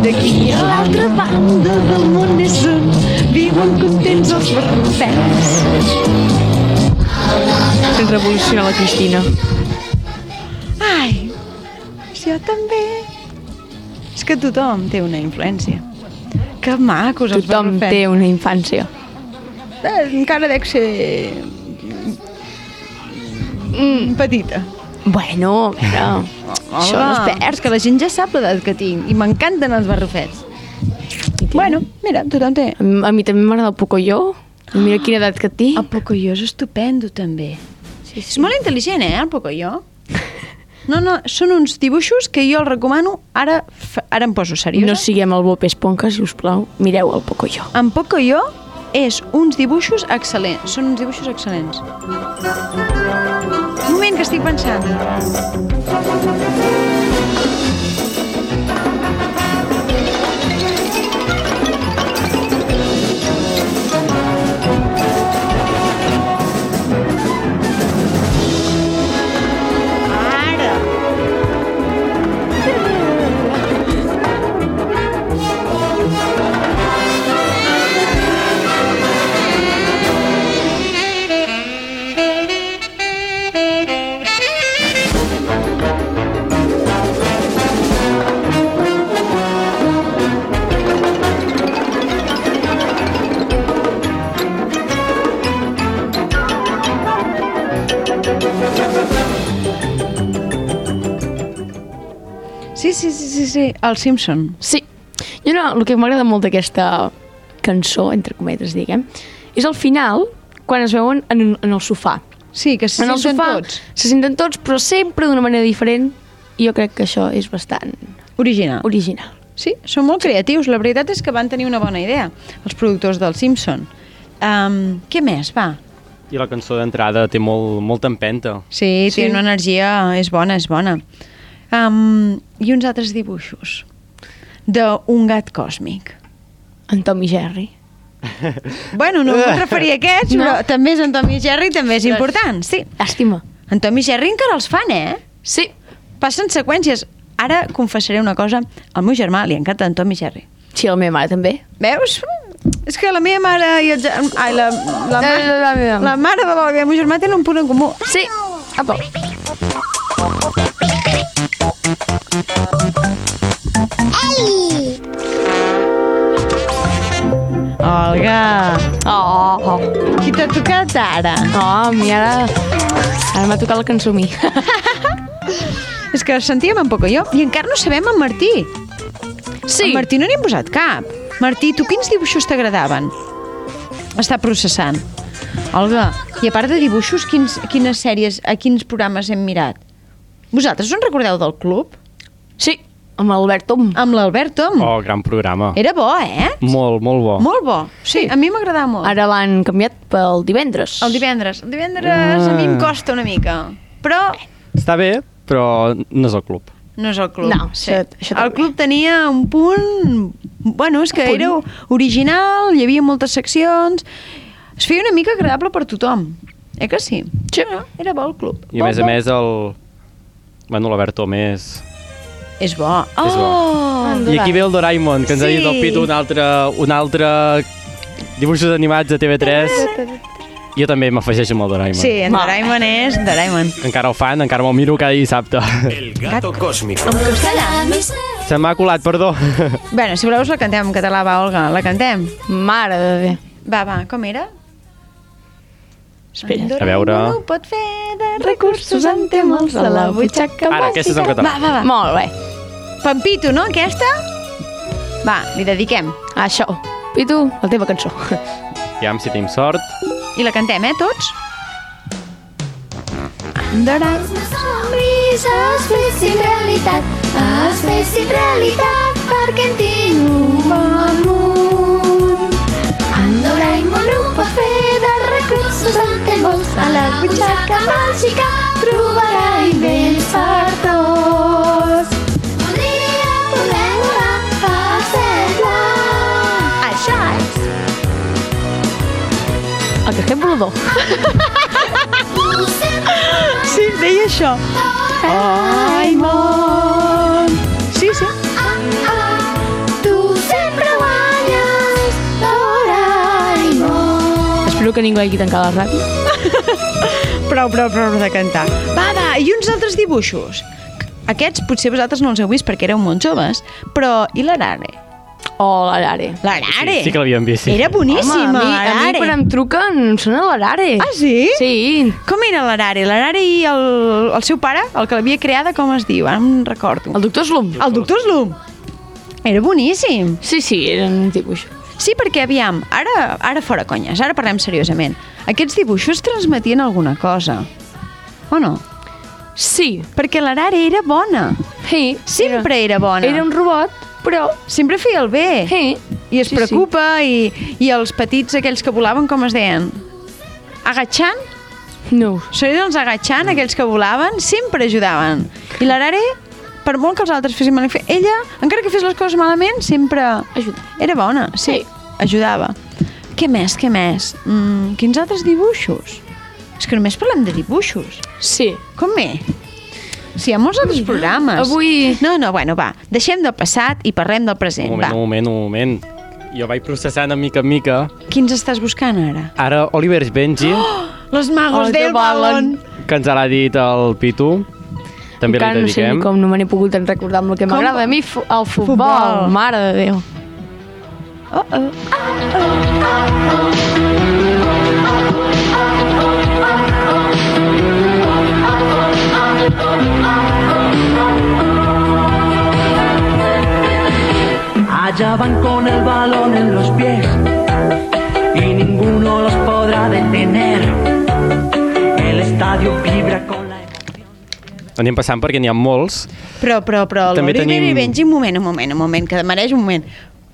D'aquí a l'altra banda del món és on viuen contents els barrufets. Fent revolucionar la Cristina. jo també. És que tothom té una influència. Que macos els Tothom barrufets. té una infància. Eh, encara dec ser... Mm. Petita. Bueno, a veure, <laughs> això no es perd. És que la gent ja sap l'edat que tinc i m'encanten els barrufets. Bueno, mira, tothom té. A mi també m'agrada el Pocoyo. Mira quina edat que tinc. El Pocoyo és estupendo, també. Sí, És molt intel·ligent, eh, el Pocoyo? No, no, són uns dibuixos que jo els recomano, ara, ara em poso seriosa. No siguem el Bob Esponja, si us plau. Mireu el Pocoyo. En Pocoyo és uns dibuixos excel·lents. Són uns dibuixos excel·lents. Un moment, que estic pensant. Sí, sí, sí, sí, el Simpson. Sí. Jo no, el que m'agrada molt d'aquesta cançó, entre cometes, diguem, és el final, quan es veuen en, en el sofà. Sí, que se en senten sofà tots. se senten tots, però sempre d'una manera diferent, i jo crec que això és bastant Original. original. Sí, són molt creatius. La veritat és que van tenir una bona idea, els productors del Simpson. Um, què més, va? I la cançó d'entrada té molt, molta empenta. Sí, Sí. té una energia, és bona, és bona. Um, I uns altres dibuixos d'un gat còsmic. En Tom i Jerry. <laughs> Bueno, no em vull referir a aquests, No. però també és en Tom i Jerry, també és important, sí. Llàstima. En Tom i Jerry encara els fan, eh? Sí. Passen seqüències. Ara confessaré una cosa, al meu germà li encanta en Tom i Jerry. Sí, a la meva mare també. Veus? És que la meva mare i el, ge- ai, la, la, La- la meva. la mare de el meu germà tenen un punt en comú. Sí. Apa. Olga, Oh, qui t'ha tocat ara? oh, a mi ara... Ara m'ha tocat la cançó a mi. És que sentíem en poc jo i encara no sabem en Martí. Sí. En Martí no n'hi hem posat cap. Martí, tu quins dibuixos t'agradaven? Està processant. Olga, i a part de dibuixos, quins, quines sèries, a quins programes hem mirat? Vosaltres us en recordeu del club? Sí, amb l'Albert Tom. Amb l'Albert Tom. Oh, gran programa. Era bo, eh? Molt, molt bo. Molt bo. Sí, a mi m'agradava molt. Ara l'han canviat pel divendres. El divendres. El divendres a mi em costa una mica. Però Està bé, però no és el club. no és el club. No, això- això el club tenia un punt... Bueno, és que era original, hi havia moltes seccions... Es feia una mica agradable per tothom. Eh que sí? Sí. No, era bo el club. I a Bo, més a bo. més el... Bueno, l'Albert Tomés... És bo. Oh! És bo. I aquí ve el Doraemon, que ens ha dit el Sí. Pitu un altre, un altre dibuixos animats de TV3. Jo també m'afegeixo amb el Doraemon. Sí, en. Doraemon és Doraemon. Encara el fan, encara me'l miro cada dissabte. El gato cósmico. En castellà. Se m'ha colat, perdó. Bueno, si voleu us la cantem en català, va, Olga. La cantem? Mare de Déu. Va, va, com era? Espera. A veure. Ho pot fer de recursos en té molts a la butxaca Ara, aquesta és en català. Va, va, va. Molt bé. Pampito, no, aquesta? Va, li dediquem. Això. Pitu, la teva cançó. Aviam si tenim sort. I la cantem, eh, tots? Doraemon. Somrisa es fessin realitat, es fessin realitat perquè en tinc un bon munt. En Doraemon ho pot fer de recursos en té molts. A la butxaca màgica trobarà invents per tots. Podria poder volar per blanc. Això és. El que fem volador. Sempre Sí, deia això. Doraemon. Sí, sí. Espero que ningú hagi tancat la ràdio. <laughs> Prou, prou, prou de cantar. Va, va, i uns altres dibuixos. Aquests potser vosaltres no els heu vist perquè éreu molt joves, però i l'Arare? Oh, l'Arare. L'Arare! Sí, sí que l'havíem vist, sí. Era boníssima, Home, a mi, a mi quan em truquen em sona l'Arare. Ah, sí? Sí. Com era l'Arare? L'Arare i el, el seu pare, el que l'havia creada, com es diu? Ara em recordo. El doctor Slum. El doctor Slum. Era boníssim. Sí, sí, eren un dibuix. Sí, perquè, aviam, ara, ara fora conyes, ara parlem seriosament. Aquests dibuixos transmetien alguna cosa, o no? Sí. Perquè l'Arare era bona. Sí. Sempre era, bona. Era un robot, però... Sempre feia el bé. Sí. I es Sí, preocupa, i, i els petits aquells que volaven, com es deien? Agachant? No. Serien els agachant, aquells que volaven, sempre ajudaven. I l'Arare, per molt que els altres fessin malament, ella, encara que fes les coses malament, sempre Ajuda. era bona, sí, ajudava. Què més, què més? Mm, quins altres dibuixos? És que només parlem de dibuixos. Sí. Com bé? Sí, hi ha molts altres programes. Avui- No, no, bueno, va, deixem del passat i parlem del Un present, moment, va. un moment, un moment. Jo vaig processant a mica en mica. Quins estàs buscant ara? Ara, Oliver Benji, Los magos Oh, del balón. balón. que ens l'ha dit el Pitu, també Encara li no sé dediquem. com, no me n'he pogut recordar amb el que m'agrada a mi, el futbol. Futbol. Mare de Déu. Oh, oh. Allá van con el balón en los pies y ninguno los podrá detener. El estadio vibra con la Anem passant perquè n'hi ha molts. Però, però, però, També l'Oliver tenim- Benji, un moment, un moment, un moment, que mereix un moment.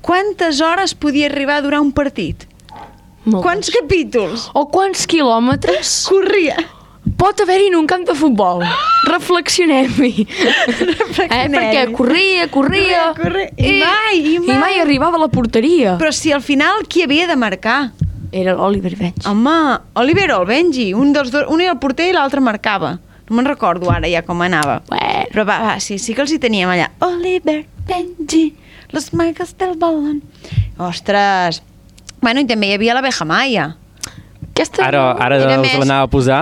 Quantes hores podia arribar a durar un partit? Moltes. Quants capítols? O quants quilòmetres <laughs> Corria. pot haver-hi en un camp de futbol? Reflexionem-hi. <laughs> Eh, perquè corria, corria, Corria, i mai, i i mai mai. arribava a la porteria. Però si al final qui havia de marcar? Era l'Oliver Bench. Home, Oliver o el Benji, un dels dos, un era el porter i l'altre marcava. No me'n recordo ara ja com anava. Bueno. Però va, va, sí, sí que els hi teníem allà. Oliver, Benji, los magos del balón. Ostres. Bueno, i també hi havia l'abeja maia. Aquesta... Ara, ara Era us més- l'anava a posar,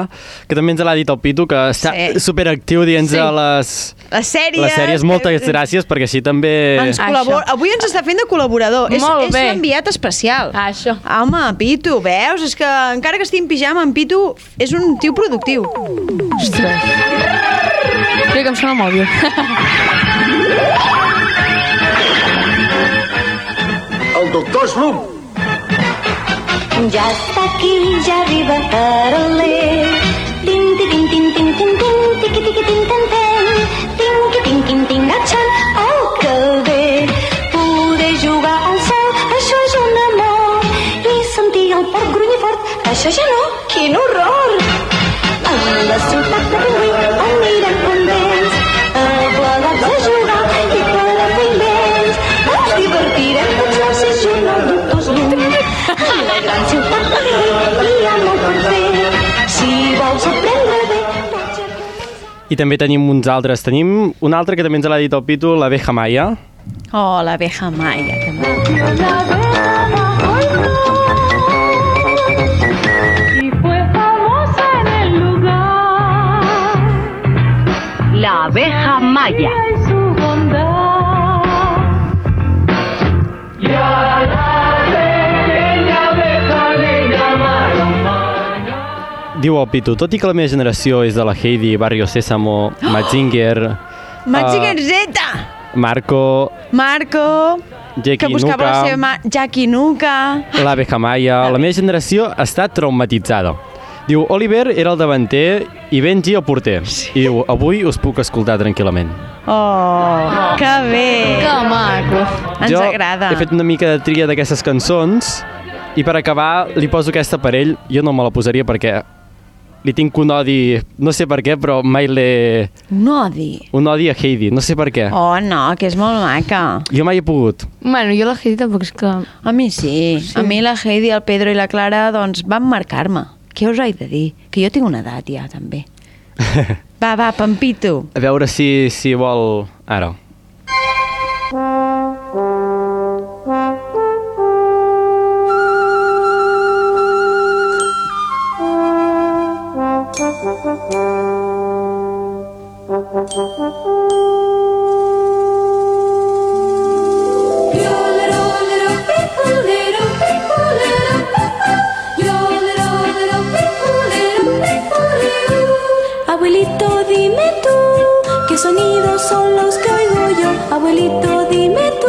que també ens l'ha dit el Pitu, que està Sí. superactiu dient Sí. les, Les sèries... les sèries. Moltes gràcies, perquè així també... Ens col·labora... Avui ens està fent de col·laborador. És, Molt és bé. l'enviat especial. Ah, això. Home, Pitu, veus? És que encara que estigui en pijama, en Pitu és un tio productiu. Ostres. Crec que em sona mòbil. <laughs> Doctor Slum. Ja està aquí, ja arriba Caroler. Tin, tin, tin, tin, tin, tin, tin, tiqui, tiqui, tin, tin, tin. Tinqui, tin, tin, tin, atxant, el calder. Poder jugar al cel, això és un amor. I sentir el porc grunyir fort, això ja no, quin horror. També tenim uns altres. Tenim un altre que també ens l'ha dit el Pitu, maia. Oh, l'abeja maia, que famosa en el lugar. La abeja maya. Diu el Pitu, tot i que la meva generació és de la Heidi, Barrio Sésamo, Mazinger, Mazinger Ah. Z! Marco, Marco, Jackie que buscava la Nuka. seva mà... Jackie Nuka. l'abeja maia... La meva generació està traumatitzada. Diu, Oliver era el davanter i Benji el porter. I diu, avui us puc escoltar tranquil·lament. Oh, que bé. Que maco. Ens jo agrada. he fet una mica de tria d'aquestes cançons i per acabar li poso aquesta per ell. Jo no me la posaria perquè li tinc un odi, no sé per què, però mai l'he... Un odi. Un odi a Heidi, no sé per què. Oh, no, que és molt maca. Jo mai he pogut. Bueno, jo la Heidi tampoc és que... A mi sí. sí. A mi la Heidi, el Pedro i la Clara doncs, van marcar-me. Què us he de dir? Que jo tinc una edat ja, també. <laughs> Va, va, Pampito. A veure si, si vol... Ara. Dime tú, ¿qué sonidos son los que oigo yo? Abuelito, dime tú,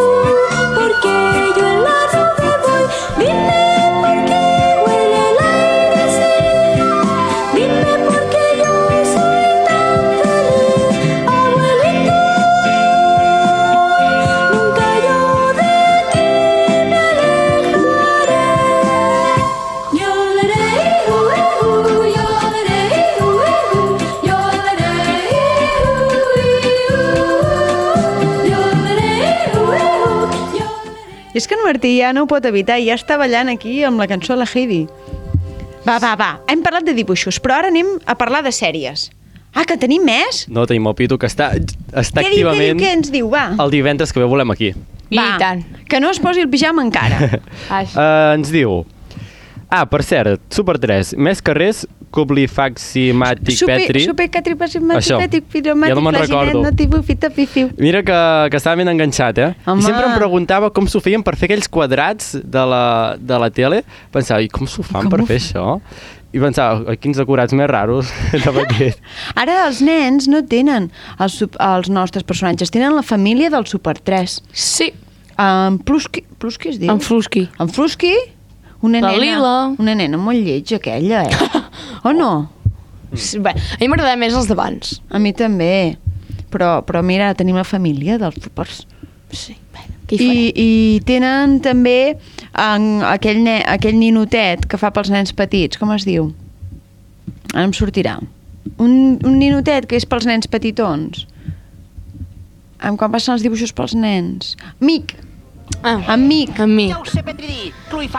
Martí ja no ho pot evitar, ja està ballant aquí amb la cançó de la Heidi. Va, va, va, hem parlat de dibuixos, però ara anem a parlar de sèries. Ah, que tenim més? No tenim el Pitu, que està, està què diu, què diu, activament què ens diu? Va, el divendres que ve volem aquí. va, que no es posi el pijama encara. <laughs> Uh, ens diu... Ah, per cert, Super 3, més carrers, Cublifaxi, Matic, Super, Petri... super catripàsim, Això. matipètic, Ja piromàtic, no recordo. no tibu, fita, pifiu. Mira que, que estava ben enganxat, eh? Home. I sempre em preguntava com s'ho feien per fer aquells quadrats de la, de la tele. Pensava, i com s'ho fan Com per fer això? I pensava, "Ai, quins decorats més raros <laughs> de petit. Ara els nens no tenen els, els nostres personatges, tenen la família del Super 3. Sí. En Plusky, Plusky es diu? En Flusky. En Flusky? Una La nena, Lila. Una nena molt lleig, aquella, eh? <laughs> o no? Sí, bé, A mi m'agradaven més els d'abans. a mi també. Però, però mira, tenim la família dels supers. Sí, hi I, I tenen també en, aquell, ne, aquell ninotet que fa pels nens petits, com es diu? Ara em sortirà. Un, un ninotet que és pels nens petitons. Amb quan passen els dibuixos pels nens. Mic. Ah, Amic. Amic.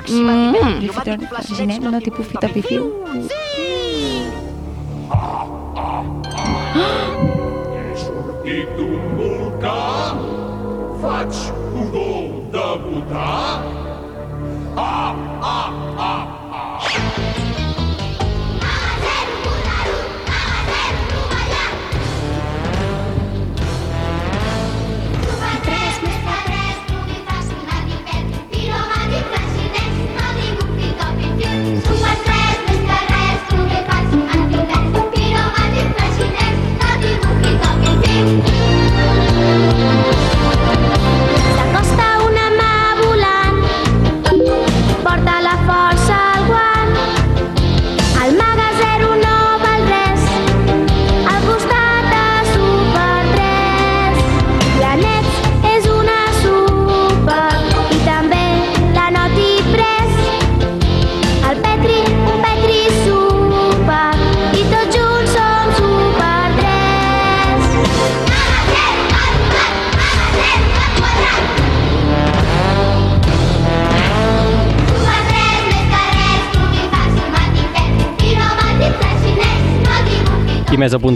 Mm. placidets, Ginet, no tipus fita pifiu. sortit d'un volcà, faig pudor de votar. Ah, ah, ah.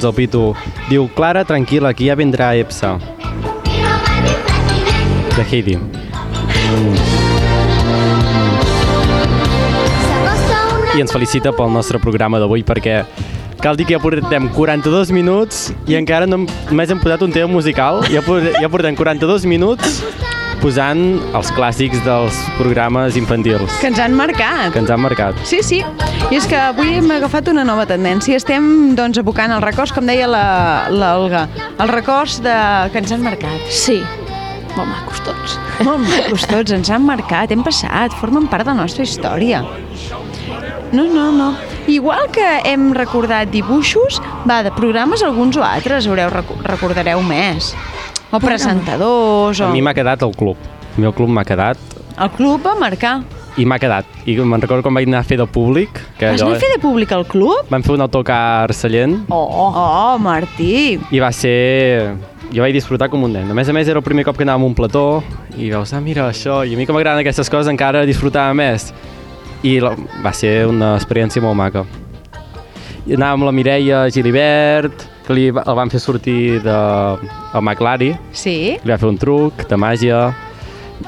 Apunts al Pitu. Diu, Clara, tranquil·la, aquí ja vindrà EPSA. De Heidi. I ens felicita pel nostre programa d'avui perquè cal dir que ja portem 42 minuts i encara no només hem posat un tema musical. Ja, ja portem 42 minuts posant els clàssics dels programes infantils Que ens han marcat. que ens han marcat. Sí, sí. I és que avui hem agafat una nova tendència. Estem, doncs, abocant els records, com deia la- l'Olga, els records de... que ens han marcat. Sí, molt macos tots. Molt macos tots, ens han marcat, hem passat, formen part de la nostra història. No, no, no. Igual que hem recordat dibuixos, va, de programes alguns o altres haureu, recordareu més. O presentadors, o... A mi m'ha quedat el club. El meu club m'ha quedat El club va marcar. i m'ha quedat. I me'n recordo quan vaig anar a fer de públic, que Vas anar a fer de públic al club? vam fer un autocar Sallent Oh, oh Martí. i va ser... Jo vaig disfrutar com un nen. A més a més, era el primer cop que anàvem a un plató i veus, ah, mira això, i a mi que m'agraden aquestes coses encara disfrutava més. I la, va ser una experiència molt maca. I anàvem amb la Mireia Gilibert, que li, va- el van fer sortir de, al McLari, Sí? li va fer un truc de màgia,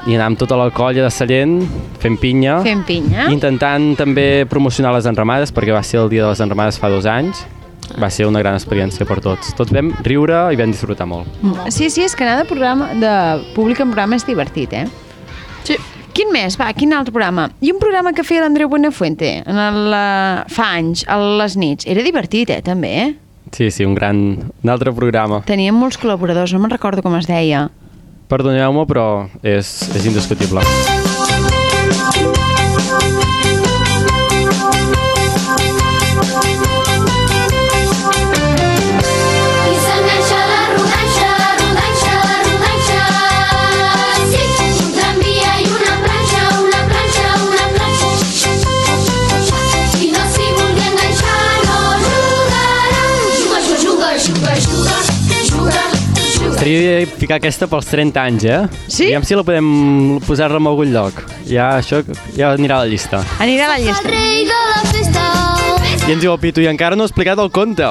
i anàvem tota la colla de Sallent fent pinya, Fent pinya. intentant també promocionar les enramades, perquè va ser el dia de les enramades fa dos anys. Va ser una gran experiència per tots. Tots vam riure i vam disfrutar molt. Sí, sí, és que anar de, programa, de públic en programa és divertit, eh? Sí. Quin més? Va, quin altre programa? I un programa que feia l'Andreu Buenafuente en el, eh, fa anys, a les nits. Era divertit, eh, també, eh? Sí, sí, un gran... Un altre programa. Teníem molts col·laboradors, no me'n recordo com es deia. Perdoneu-me, però és, és indiscutible. Bé ficar aquesta pels 30 anys, eh? Sí? Aviam si la podem posar-la en algun lloc. Ja, això ja anirà a la llista. Anirà a la llista. Rei de la festa. I ens diu el Pitu, i encara no ha explicat el conte.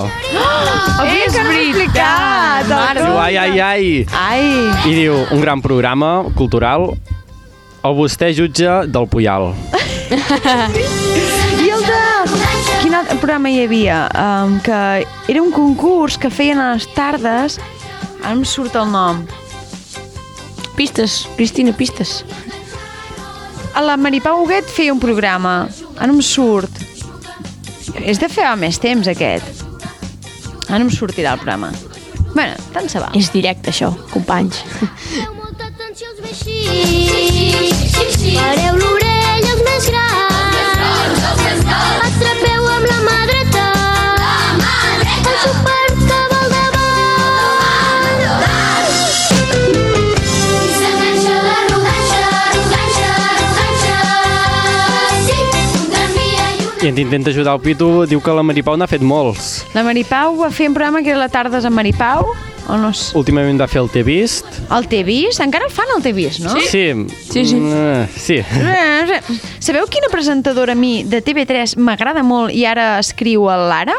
és veritat! Diu, ai, ai, ai. Ai. I diu, un gran programa cultural o vostè jutge del Puyal. <laughs> I el de... Quin altre programa hi havia? Um, que era un concurs que feien a les tardes... Ara em surt el nom. Pistes, Cristina, pistes. A la Maripau Huguet feia un programa. Ara em surt. És de fer més temps, aquest. Ara em sortirà el programa. Bueno, tant se va. És directe, això, companys. Pareu l'orella els més grans. Atrapeu i intenta ajudar el Pitu, diu que la Maripau n'ha fet molts. La Maripau va fer un programa que era la tardes amb Maripau, o no. Últimament va fer el T'he vist. El T'he vist? Encara el fan, el T'he vist, no? Sí. Sí, sí. Mm, sí. Eh, Sabeu quina presentadora a mi de TV3 m'agrada molt i ara escriu a l'Ara?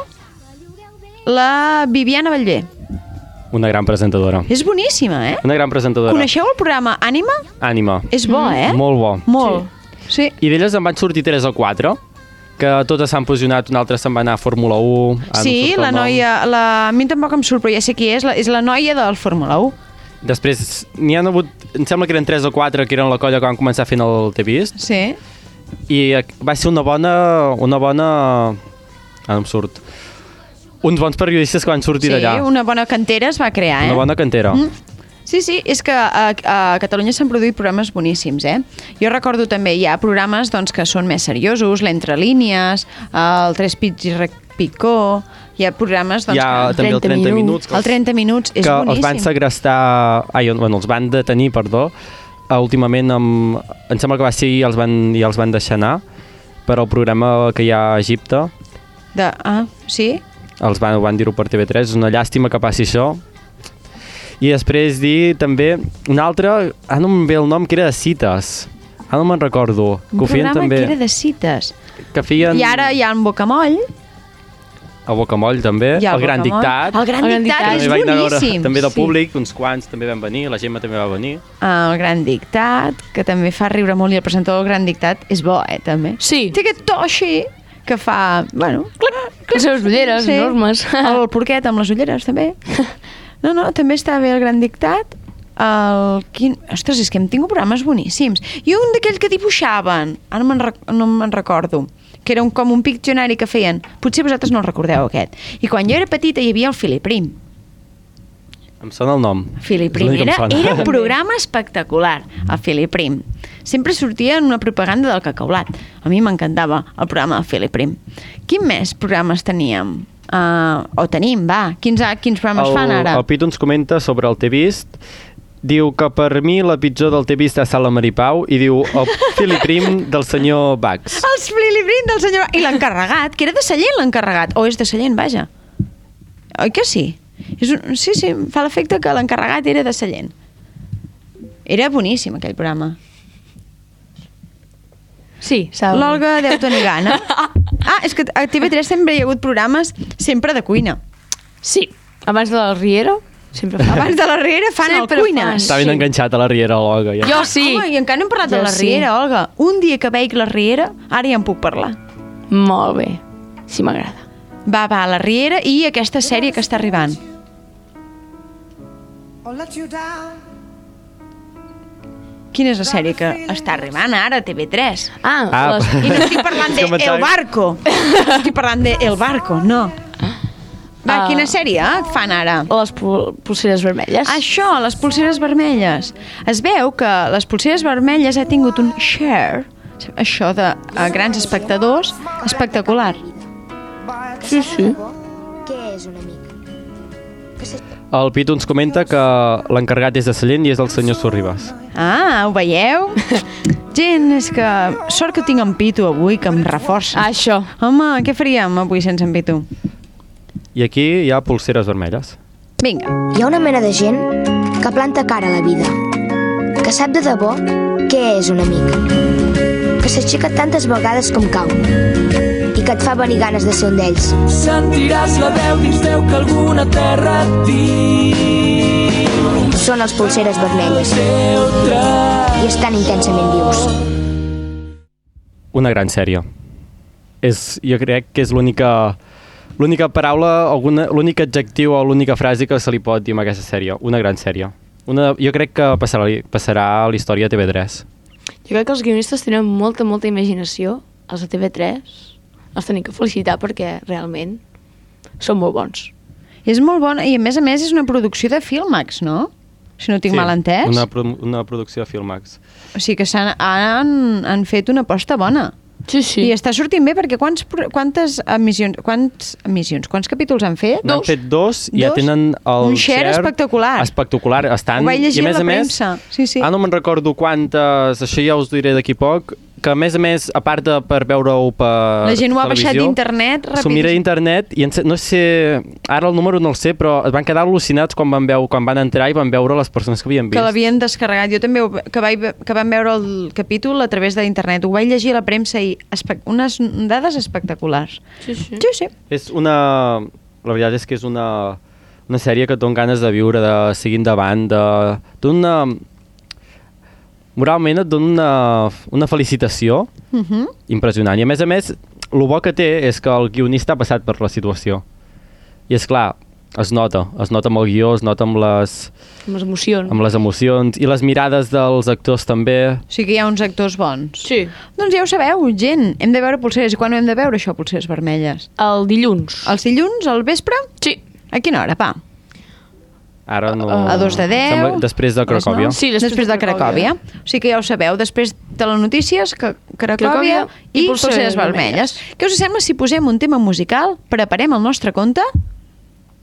La Viviana Ballbé. Una gran presentadora. És boníssima, eh? Una gran presentadora. Coneixeu el programa Ànima? Ànima. És bo, eh? Molt bo. Molt. Sí. I d'elles en van sortir 3 o 4, que totes s'han fusionat, una altra se'n va anar a Fórmula 1. ara no Sí, la noia... La... A mi tampoc em surt, però ja sé qui és. La... És la noia del Fórmula 1. Després, n'hi han hagut, em sembla que eren 3 o 4 que eren la colla que van començar fent el T'he vist. Sí. I eh, va ser una bona... Una bona... Ah, no em surt. Uns bons periodistes que van sortir Sí, d'allà. una bona cantera es va crear, eh? Una bona cantera. Mm. Sí, sí, és que a, a Catalunya s'han produït programes boníssims, eh? Jo recordo també, hi ha programes doncs, que són més seriosos, l'Entre Línies, el Tres Pits i Rec Picó, hi ha programes doncs, Hi ha que... també el 30 minuts, que El 30 minuts és que boníssim. els van segrestar... Ai, bueno, els van detenir, perdó, últimament amb, em sembla que va ser i els van, i els van deixar anar per al programa que hi ha a Egipte De... Ah, sí? els van, van dir-ho per TV3, és una llàstima que passi això i després dir també un altre, ara no em ve el nom que era de cites ara no me'n recordo Un que ho feien programa també que era de cites. que feien I ara hi ha un bocamoll. el Bocamoll també, ha el Gran Bocamoll. Dictat El Gran El Gran Dictat és veure- boníssim, també del sí. públic, uns quants també van venir la Gemma també va venir El Gran Dictat, que també fa riure molt, i el presentador del Gran Dictat és bo, eh, també. Sí. Té aquest to així, que fa... Bueno, Les seves ulleres enormes. <laughs> El porquet amb les ulleres, també. <laughs> No, no, també està bé el Gran Dictat. El... Quin... Ostres, és que hem tingut programes boníssims. I un d'aquells que dibuixaven, ara me'n rec... no me'n recordo, que era un, com un piccionari que feien. Potser vosaltres no el recordeu, aquest. I quan jo era petita hi havia el Filiprim. em sona el nom Filip És l'únic Prim. que em Era, era un <laughs> programa espectacular, el Filip Prim. Sempre sortia en una propaganda del cacaulat. A mi m'encantava el programa del Filip Prim. Quin més programes teníem? Uh, o tenim, va. Quins, quins programes fan ara? El Pitu ens comenta sobre el T'he vist diu que per mi la pitjor del T'he vist és Sala Maripau i diu el Filiprim <laughs> del senyor Bax Els Filiprim del senyor... I l'encarregat, que era de Sallent l'encarregat. O és de Sallent, vaja. Oi que sí? És un... Sí, sí, fa l'efecte que l'encarregat era de Sallent. Era boníssim aquell programa. Sí. L'Olga deu tenir gana. <laughs> Ah, és que a TV3 sempre hi ha hagut programes sempre de cuina. Sí, abans de la Riera sempre fa. Abans de la Riera fan Sempre el cuina. fan. Està ben enganxat a la Riera, l'Olga. Ja. Jo sí. Home, i encara no hem parlat Jo de la sí. Riera, Olga. Un dia que veig la Riera, ara ja en puc parlar. Molt bé. Sí, m'agrada. Va, va, la Riera i aquesta sèrie que està arribant. Quina és la sèrie que està arribant ara a TV3? Ah, Ah, les... I no estic parlant <laughs> de que El Barco. Estic parlant de El Barco, no. Va, Ah, quina sèrie eh, fan ara? Les pul pulseres vermelles. Això, les pulseres vermelles. Es veu que les pulseres vermelles ha tingut un share, això de a grans espectadors, espectacular. Sí, sí. Què és un amic? El Pitu ens comenta que l'encarregat és de Sallent i és el senyor Sorribas. Ah, ho veieu? <laughs> Gent, és que sort que tinc en Pitu avui, que em reforça. Això. Home, què faríem avui sense en Pitu? I aquí hi ha pulseres vermelles. Vinga. Hi ha una mena de gent que planta cara a la vida, que sap de debò què és un amic, que s'aixeca tantes vegades com cau que et fa venir ganes de ser un d'ells. Sentiràs la veu dins teu que alguna terra et diu Són els pulseres vermelles i estan intensament vius. Una gran sèrie. És, jo crec que és l'única l'única paraula, alguna- l'únic adjectiu o l'única frase que se li pot dir a aquesta sèrie. Una gran sèrie. Una, jo crec que passarà, passarà a la història a TV3. Jo crec que els guionistes tenen molta, molta imaginació. Els de TV3 els tenim que felicitar perquè realment són molt bons. És molt bona i a més a més és una producció de Filmax, no? Si no tinc mal entès. Una, pro- una producció de Filmax. O sigui que s'han, han, han fet una aposta bona. Sí, sí. I està sortint bé perquè quants, quantes emissions, quants emissions, quants capítols han fet? N'han fet dos i ja Dos? tenen el Un share espectacular. Espectacular. Estan, Ho vaig llegir i a més a la a més, premsa. Sí, sí. Ah, no me'n recordo quantes, això ja us diré d'aquí poc, que a més a més, a part de per veure-ho per La gent ho ha baixat d'internet S'ho mira a rapidíssim. internet i no sé, ara el número no el sé, però es van quedar al·lucinats quan van, veu, quan van entrar i van veure les persones que havien que vist. l'havien descarregat. Jo també, ho, que, vaig, que vam veure el capítol a través d'internet. Ho vaig llegir a la premsa i unes dades espectaculars. Sí, sí. Sí, sí. És una... La veritat és que és una, una sèrie que et dona ganes de viure, de seguir endavant, de... Moralment et dona una, una felicitació Uh -huh. impressionant. I a més a més, el bo que té és que el guionista ha passat per la situació. I és clar, es nota, es nota amb el guió, es nota amb les, Amb les emocions. amb les emocions i les mirades dels actors també. O sigui que hi ha uns actors bons. Sí. Doncs ja ho sabeu, gent. Hem de veure pulseres. I quan ho hem de veure, això, pulseres vermelles? El dilluns. Els dilluns, al vespre? Sí. A quina hora, pa? Ara no... A dos de deu. Sembla, després de Cracòvia. Sí, després, després de Cracòvia. O sigui que ja ho sabeu, després de les notícies, que Cracòvia Cracòvia i, i pulseres, pulseres vermelles. Què us sembla si posem un tema musical, preparem el nostre conte?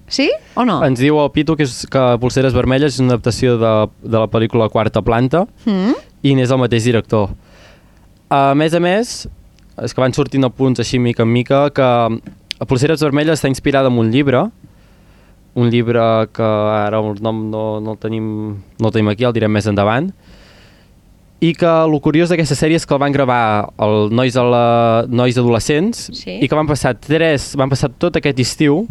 Sí o no? Ens diu el Pitu que, és, que Pulseres Vermelles és una adaptació de, de la pel·lícula Quarta Planta Mm? i n'és el mateix director. A més a més, és que van sortint apunts així mica en mica que Pulseres Vermelles està inspirada en un llibre un llibre que ara el nom no, no, el, tenim, no el tenim aquí, el direm més endavant i que el curiós d'aquesta sèrie és que el van gravar el nois, a la, nois adolescents Sí. i que van passar tres, van passar tot aquest estiu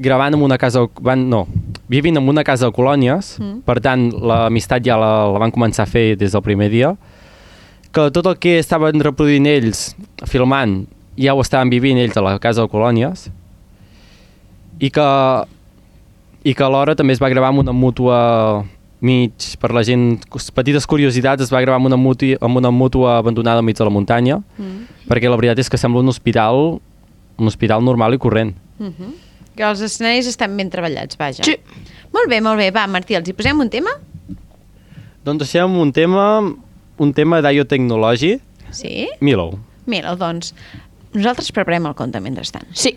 gravant en una casa, van, no, vivint en una casa de colònies, Mm. per tant l'amistat ja la, la van començar a fer des del primer dia, que tot el que estaven reproduint ells, filmant, ja ho estaven vivint ells a la casa de colònies, i que, i que alhora també es va gravar amb una mútua mig, per la gent, petites curiositats, es va gravar amb una, muti, amb una mútua abandonada enmig de la muntanya, Mm. perquè la veritat és que sembla un hospital un hospital normal i corrent. Uh -huh. Que els escenaris estan ben treballats, vaja. Sí. Molt bé, molt bé. Va, Martí, els hi posem un tema? Doncs deixem un tema, un tema d'IO Technology, Sí? Milo. Mira, doncs, nosaltres preparem el conte mentrestant. Sí.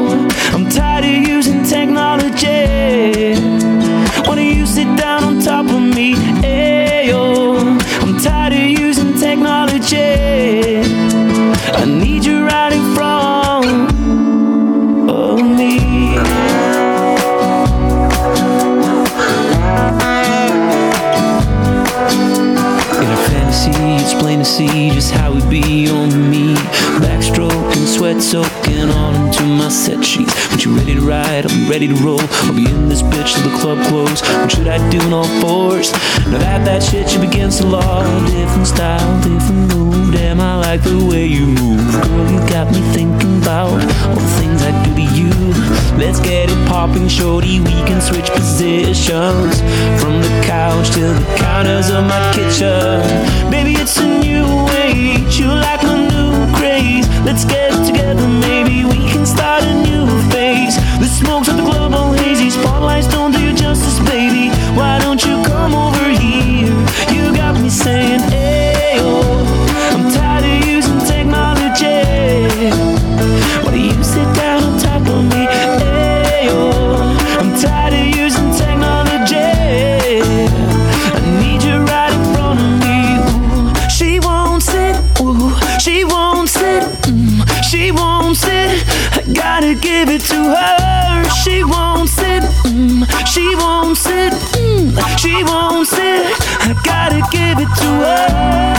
see just how we be on me. Backstroke and sweat soaking all into my set sheets. When you ready to ride, I'm ready to roll. I'll be in this bitch till the club close. What should I do in all fours? Now that that shit should against the law. Different style, different move. Damn, I like the way you move. Girl, you got me thinking about all the things I do to you. Let's get it popping, shorty. We can switch positions from the couch to the counters of my kitchen. Baby, it's a new age. You like my new craze. Let's get together, maybe we can start a new phase. The smokes her. She won't sit. Mm, she won't sit. Mm, she won't sit. I gotta give it to her.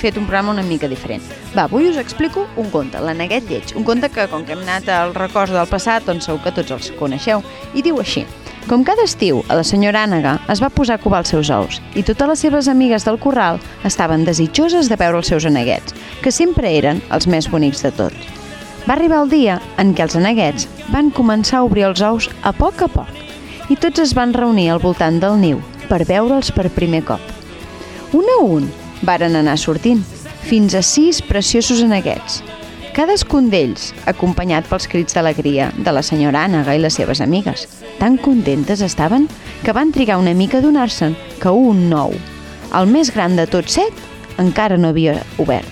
Fet un programa una mica diferent. Va, avui us explico un conte, la Neguet Lleig. Un conte que, com que hem anat al records del passat, doncs segur que tots els coneixeu. I diu així. Com cada estiu, a la senyora Ànega es va posar a covar els seus ous i totes les seves amigues del corral estaven desitjoses de veure els seus aneguets, que sempre eren els més bonics de tots. Va arribar el dia en què els aneguets van començar a obrir els ous a poc a poc i tots es van reunir al voltant del niu per veure'ls per primer cop. Un a un varen anar sortint, fins a sis preciosos aneguets. Cadascun d'ells acompanyat pels crits d'alegria de la senyora Ànega i les seves amigues. Tan contentes estaven que van trigar una mica a donar-se'n que un nou, el més gran de tots set, encara no havia obert.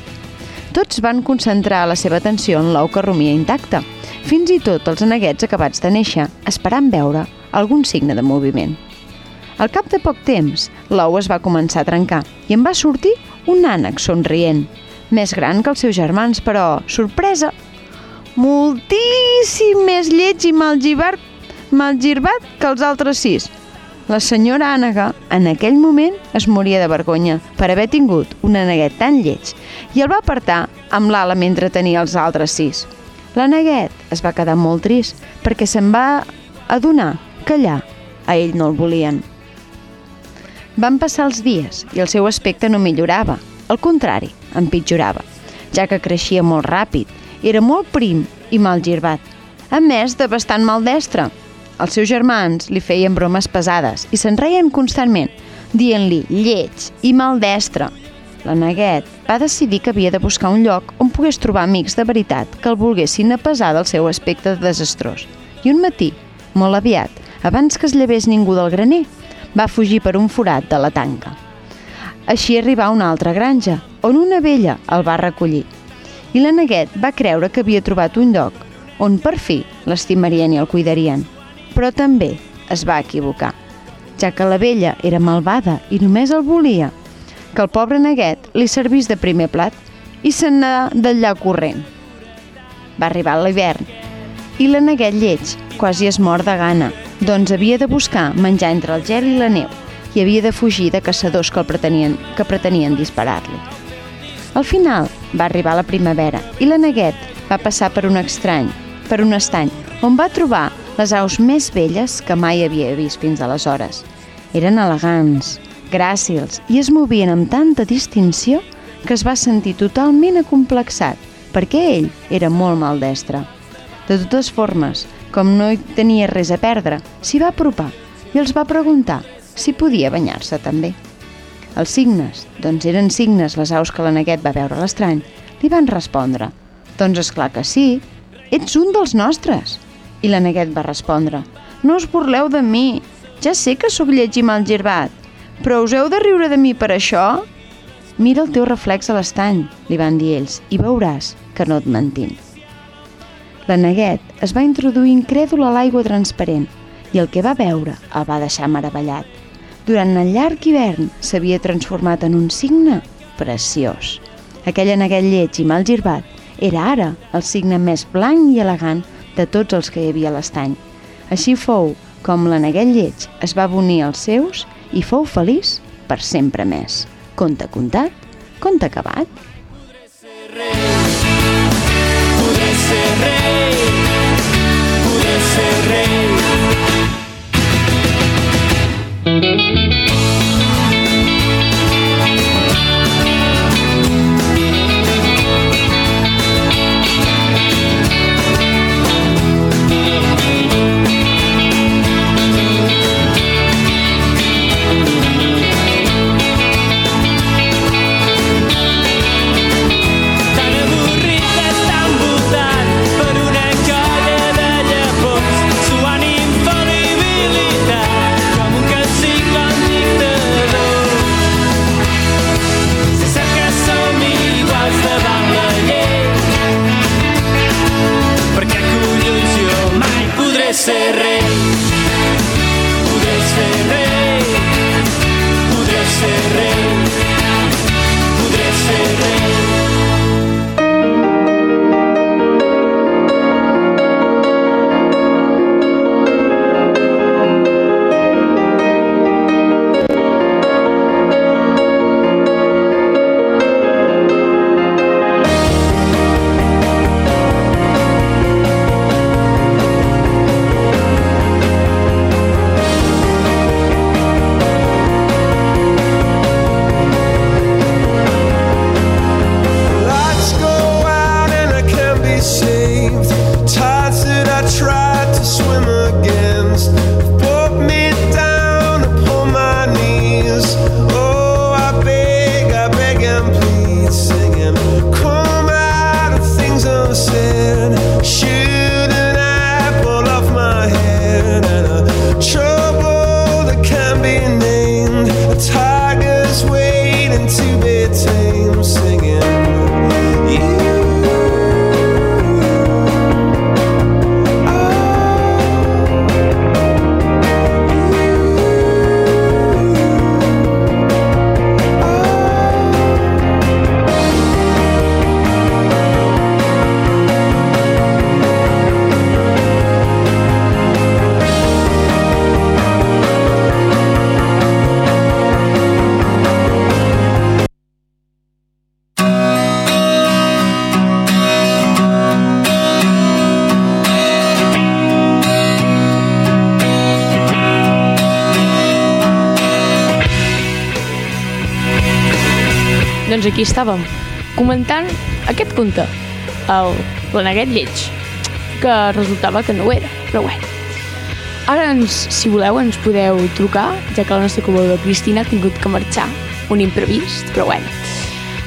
Tots van concentrar la seva atenció en l'ou que rumia intacte, fins i tot els aneguets acabats de néixer, esperant veure algun signe de moviment. Al cap de poc temps, l'ou es va començar a trencar i en va sortir un ànec somrient, més gran que els seus germans, però, sorpresa, moltíssim més lleig i malgirat, malgirbat que els altres sis. La senyora ànega, en aquell moment, es moria de vergonya per haver tingut un aneguet tan lleig i el va apartar amb l'ala mentre tenia els altres sis. L'aneguet es va quedar molt trist perquè se'n va adonar que allà a ell no el volien. Van passar els dies i el seu aspecte no millorava, al contrari, empitjorava, ja que creixia molt ràpid, era molt prim i mal girbat, a més de bastant maldestre. Els seus germans li feien bromes pesades i se'n reien constantment, dient-li lleig i maldestre. La Neguet va decidir que havia de buscar un lloc on pogués trobar amics de veritat que el volguessin a pesar del seu aspecte desastrós. I un matí, molt aviat, abans que es llevés ningú del graner, va fugir per un forat de la tanca. Així arribà a una altra granja, on una vella el va recollir. I la Neguet va creure que havia trobat un lloc on per fi l'estimarien i el cuidarien. Però també es va equivocar, ja que la vella era malvada i només el volia que el pobre neguet li servís de primer plat i se n'anà d'allà corrent. Va arribar l'hivern i la neguet lleig quasi es mor de gana, doncs havia de buscar menjar entre el gel i la neu i havia de fugir de caçadors que, el pretenien, que pretenien disparar-li. Al final va arribar la primavera i la neguet va passar per un estrany, per un estany, on va trobar les aus més velles que mai havia vist fins aleshores. Eren elegants, gràcils i es movien amb tanta distinció que es va sentir totalment acomplexat perquè ell era molt maldestre. De totes formes, com no hi tenia res a perdre, s'hi va apropar i els va preguntar si podia banyar-se també. Els signes, doncs eren signes les aus que la neguet va veure a l'estrany, li van respondre «Doncs és clar que sí, ets un dels nostres». I la neguet va respondre «No us burleu de mi, ja sé que sóc lleig i mal girbat, però us heu de riure de mi per això? Mira el teu reflex a l'estany, li van dir ells, i veuràs que no et mentim. La neguet es va introduir incrèdul a l'aigua transparent i el que va veure el va deixar meravellat. Durant el llarg hivern s'havia transformat en un signe preciós. Aquell aneguet lleig i mal girbat era ara el signe més blanc i elegant de tots els que hi havia a l'estany. Així fou com l'aneguet lleig es va unir als seus i fou feliç per sempre més. Conte contat, conte acabat. Podré ser rei, podré ser rei. Aquí estàvem comentant aquest conte, el Planeguet lleig, que resultava que no ho era, però bueno. Ara, ens, si voleu, ens podeu trucar, ja que la nostra col·laboradora Cristina ha tingut que marxar, un imprevist, però bueno.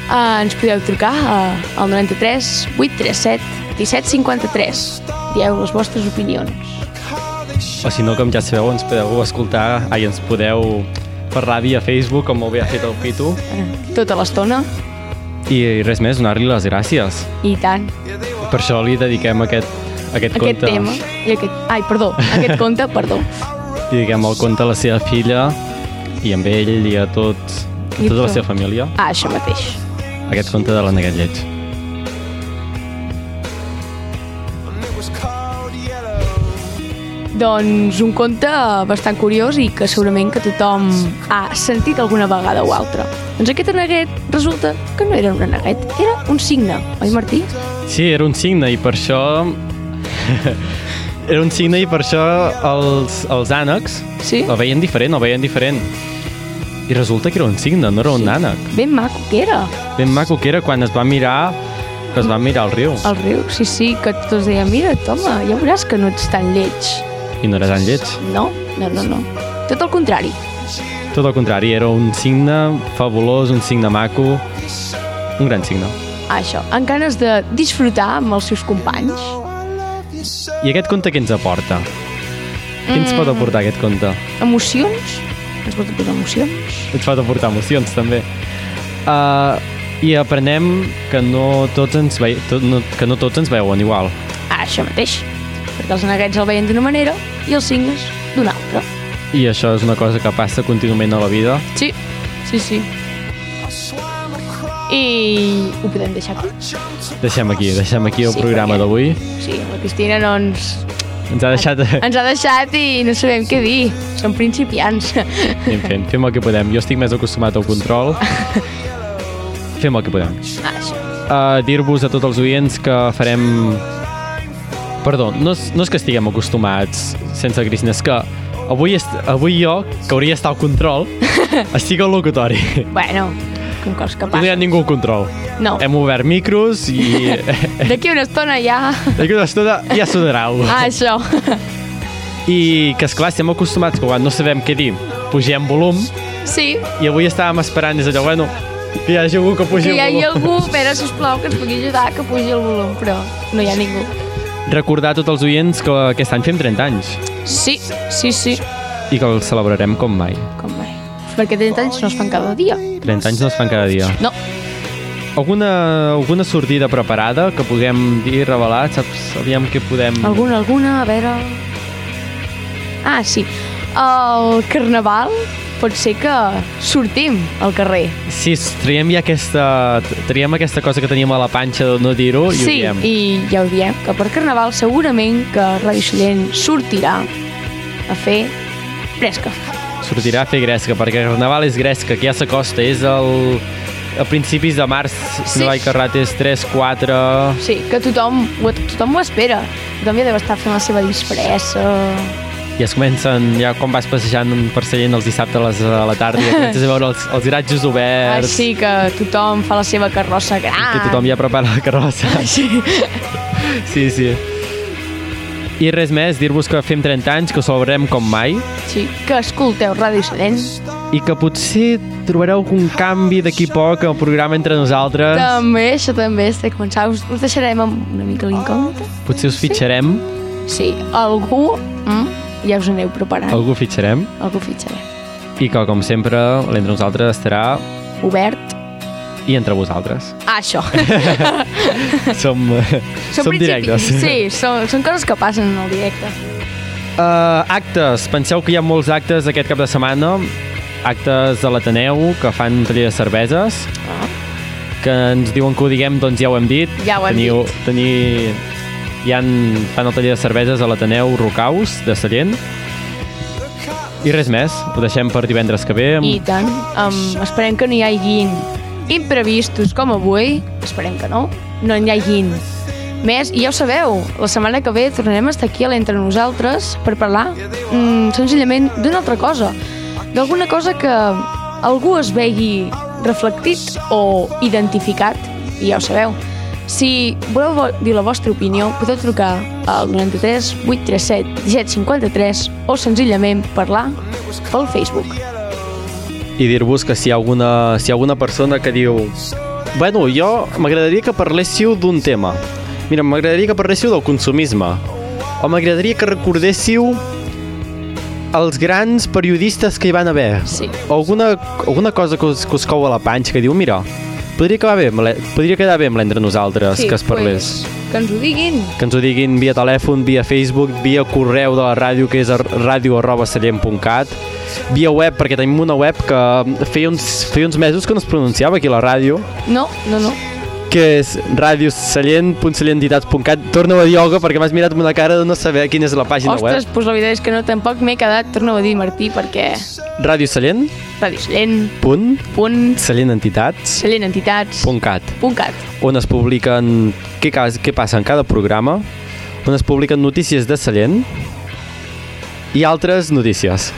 Uh, ens podeu trucar uh, al 93 837 1753. Dieu les vostres opinions. O si no, com ja sabeu, ens podeu escoltar, ai, ens podeu parlar via Facebook, com molt bé ha fet el Pitu. Tota l'estona, I res més, donar-li les gràcies. i tant. Per això li dediquem aquest, aquest, Aquest conte. tema, i aquest... Ai, perdó, aquest conte, perdó. Dediquem el conte a la seva filla i amb ell i a tots, a I tota la tot. seva família. Ah, això mateix. Aquest conte de la Neguet Lleig. Doncs un conte bastant curiós i que segurament que tothom ha sentit alguna vegada o altra. Doncs aquest neguet resulta que no era un neguet, era un signe, oi Martí? Sí, era un signe i per això... <laughs> era un signe i per això els, els ànecs sí? el veien diferent, el veien diferent. I resulta que era un signe, no era un ànec. Ben maco que era, Ben maco que era quan es va mirar que es va mirar al riu. el riu. Sí, sí, que tots deien, mira, home, ja veuràs que no ets tan lleig. I no era tan lleig. No, no, no, no. Tot el contrari. Tot el contrari, era un signe fabulós, un signe maco, un gran signe. Ah, això, amb ganes de disfrutar amb els seus companys. I aquest conte què ens aporta? Què ens pot aportar aquest conte? Emocions? Ens pot aportar emocions? Ens pot aportar emocions, també. Uh, I aprenem que no tots ens vei, tot, no, que no tots ens veuen igual. Això mateix. Perquè els neguets el veien d'una manera i els signes. I això és una cosa que passa contínuament a la vida. Sí, sí, sí. I ho podem deixar aquí? Deixem aquí, deixem aquí el Sí, programa perquè- d'avui. Sí, la Cristina no ens, Ens ha deixat... ens ha deixat i no sabem què dir. Som principiants. Anem fent, fem el que podem. Jo estic més acostumat al control. Fem el que podem. Ah, això. Uh, Dir-vos a tots els oients que farem... Perdó, no és, no és que estiguem acostumats sense Cristina, és que avui, est avui jo, que hauria d'estar al control, <laughs> estic al locutori. Bueno, com coses que I no hi ha ningú al control. No. Hem obert micros i <laughs> D'aquí una estona ja... d'aquí una estona ja sonarà alguna Ah, això. I que, esclar, estem acostumats que quan no sabem què dir, pugem volum, Sí, i avui estàvem esperant des d'allò, bueno, que hi hagi algú que pugi que hi el hagi volum. algú, <laughs> però, sisplau, que ens pugui ajudar, que pugi el volum, però no hi ha ningú. Recordar a tots els oients que aquest any fem 30 anys Sí, sí, sí, i que el celebrarem com mai. com mai. Perquè 30 anys no es fan cada dia. 30 anys no es fan cada dia. No. Alguna, alguna sortida preparada que puguem dir, revelar? Saps? Aviam què podem... Alguna, alguna, a veure... Ah, sí. El carnaval pot ser que sortim al carrer. Sí, traiem ja aquesta... Traiem aquesta cosa que teníem a la panxa de no dir-ho i ho sí, diem. i ja ho diem, que per carnaval segurament que Ràdio Sallent sortirà a fer fresca. Sortirà a fer gresca, perquè el Carnaval és gresca, que ja s'acosta, és el... a principis de març, si Sí. no vaig errat, és 3, 4... Sí, que tothom, ho- tothom ho espera. Tothom ja deu estar fent la seva disfressa. I es comencen, ja quan vas passejant per Sallent els dissabtes a, les, a la tarda, ja comences a veure els, els gratges oberts, Així que tothom fa la seva carrossa gran. que tothom ja prepara la carrossa. Sí. <laughs> Sí, sí. I res més, dir-vos que fem 30 anys, que ho celebrem com mai, sí, que escolteu Ràdio Sallent. i que potser trobareu algun canvi d'aquí poc al programa entre nosaltres. També, això també, és de començar. Us, us deixarem amb una mica l'incògnita. Potser us fitxarem, Sí, algú, mm, ja us aneu preparant. algú fitxarem, Algú fitxarem. i que, com sempre, l'entre nosaltres estarà Obert. i entre vosaltres. Ah, això. <laughs> som, som, principi- directes. Sí, són, són coses que passen en el directe. Uh, actes. Penseu que hi ha molts actes aquest cap de setmana. Actes de l'Ateneu, que fan taller de cerveses. Ah. Que ens diuen que ho diguem, doncs ja ho hem dit. Ja ho hem Teniu, dit. Tenir... Hi han, fan el taller de cerveses a l'Ateneu Rocaus, de Sallent. I res més. Ho deixem per divendres que ve. I tant, um, esperem que no hi hagin imprevistos com avui, esperem que no, no hi hagin més, i ja ho sabeu, la setmana que ve tornarem a estar aquí a l'Entre Nosaltres per parlar mm, senzillament d'una altra cosa, d'alguna cosa que algú es vegi reflectit o identificat, i ja ho sabeu. Si voleu vo- dir la vostra opinió, podeu trucar al 93 837 1753 o senzillament parlar pel Facebook. i dir-vos que si hi ha alguna, si hi ha alguna persona que diu bueno, jo m'agradaria que parléssiu d'un tema mira, m'agradaria que parléssiu del consumisme o m'agradaria que recordéssiu els grans periodistes que hi van haver sí. o alguna, alguna cosa que us, que us cou a la panxa que diu, mira, podria quedar bé, podria quedar bé amb l'entre nosaltres que es parlés Pues, que ens ho diguin. que ens ho diguin via telèfon, via Facebook, via correu de la ràdio, que és sallent.cat, via web, perquè tenim una web que feia uns, feia uns mesos que no es pronunciava aquí a la ràdio, No, no, no. Que és radiosallent.sallentitats.cat. Torna-ho a dir, Olga, perquè m'has mirat amb una cara de no saber quina és la pàgina Ostres, web. doncs la veritat és que no, tampoc m'he quedat, torna a dir, Martí, perquè Radiosallent, Ràdio Sallent, punt, punt, Sallent Entitats, punt cat, punt cat. on es publiquen què, què passa en cada programa, on es publiquen notícies de Sallent i altres notícies.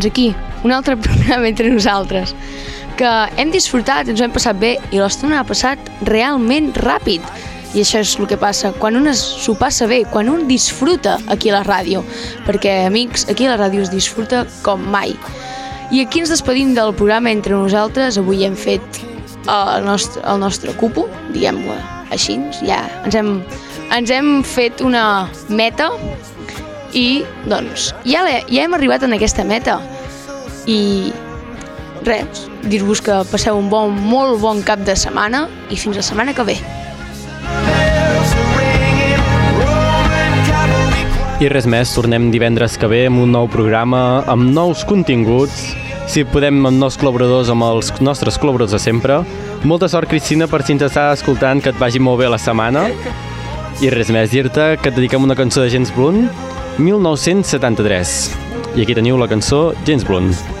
Doncs aquí, un altre <laughs> programa entre nosaltres, que hem disfrutat, ens ho hem passat bé i l'estona ha passat realment ràpid. I això és el que passa, quan un s'ho passa bé, quan un disfruta aquí a la ràdio, perquè, amics, aquí a la ràdio es disfruta com mai. I aquí ens despedim del programa entre nosaltres, avui hem fet el nostre, el nostre cupo, diguem-ho així, ja ens hem, ens hem fet una meta i doncs ja, ja hem arribat en aquesta meta i res, dir-vos que passeu un bon, molt bon cap de setmana i fins la setmana que ve. I res més, tornem divendres que ve amb un nou programa, amb nous continguts, si podem amb nous col·laboradors, amb els nostres col·laboradors de sempre. Molta sort, Cristina, per si ens està escoltant, que et vagi molt bé la setmana. I res més, dir-te que et dediquem una cançó de James Blunt, 1973. I aquí teniu la cançó James Blunt.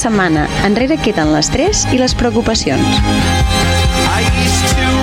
Setmana, enrere queden l'estrès i les preocupacions.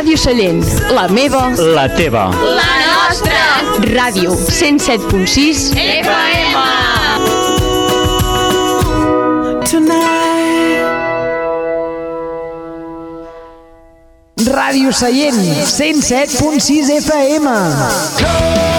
Ràdio Sallent, la meva... La teva. La nostra! Ràdio 107.6 FM. Ràdio Seient, 107.6 FM.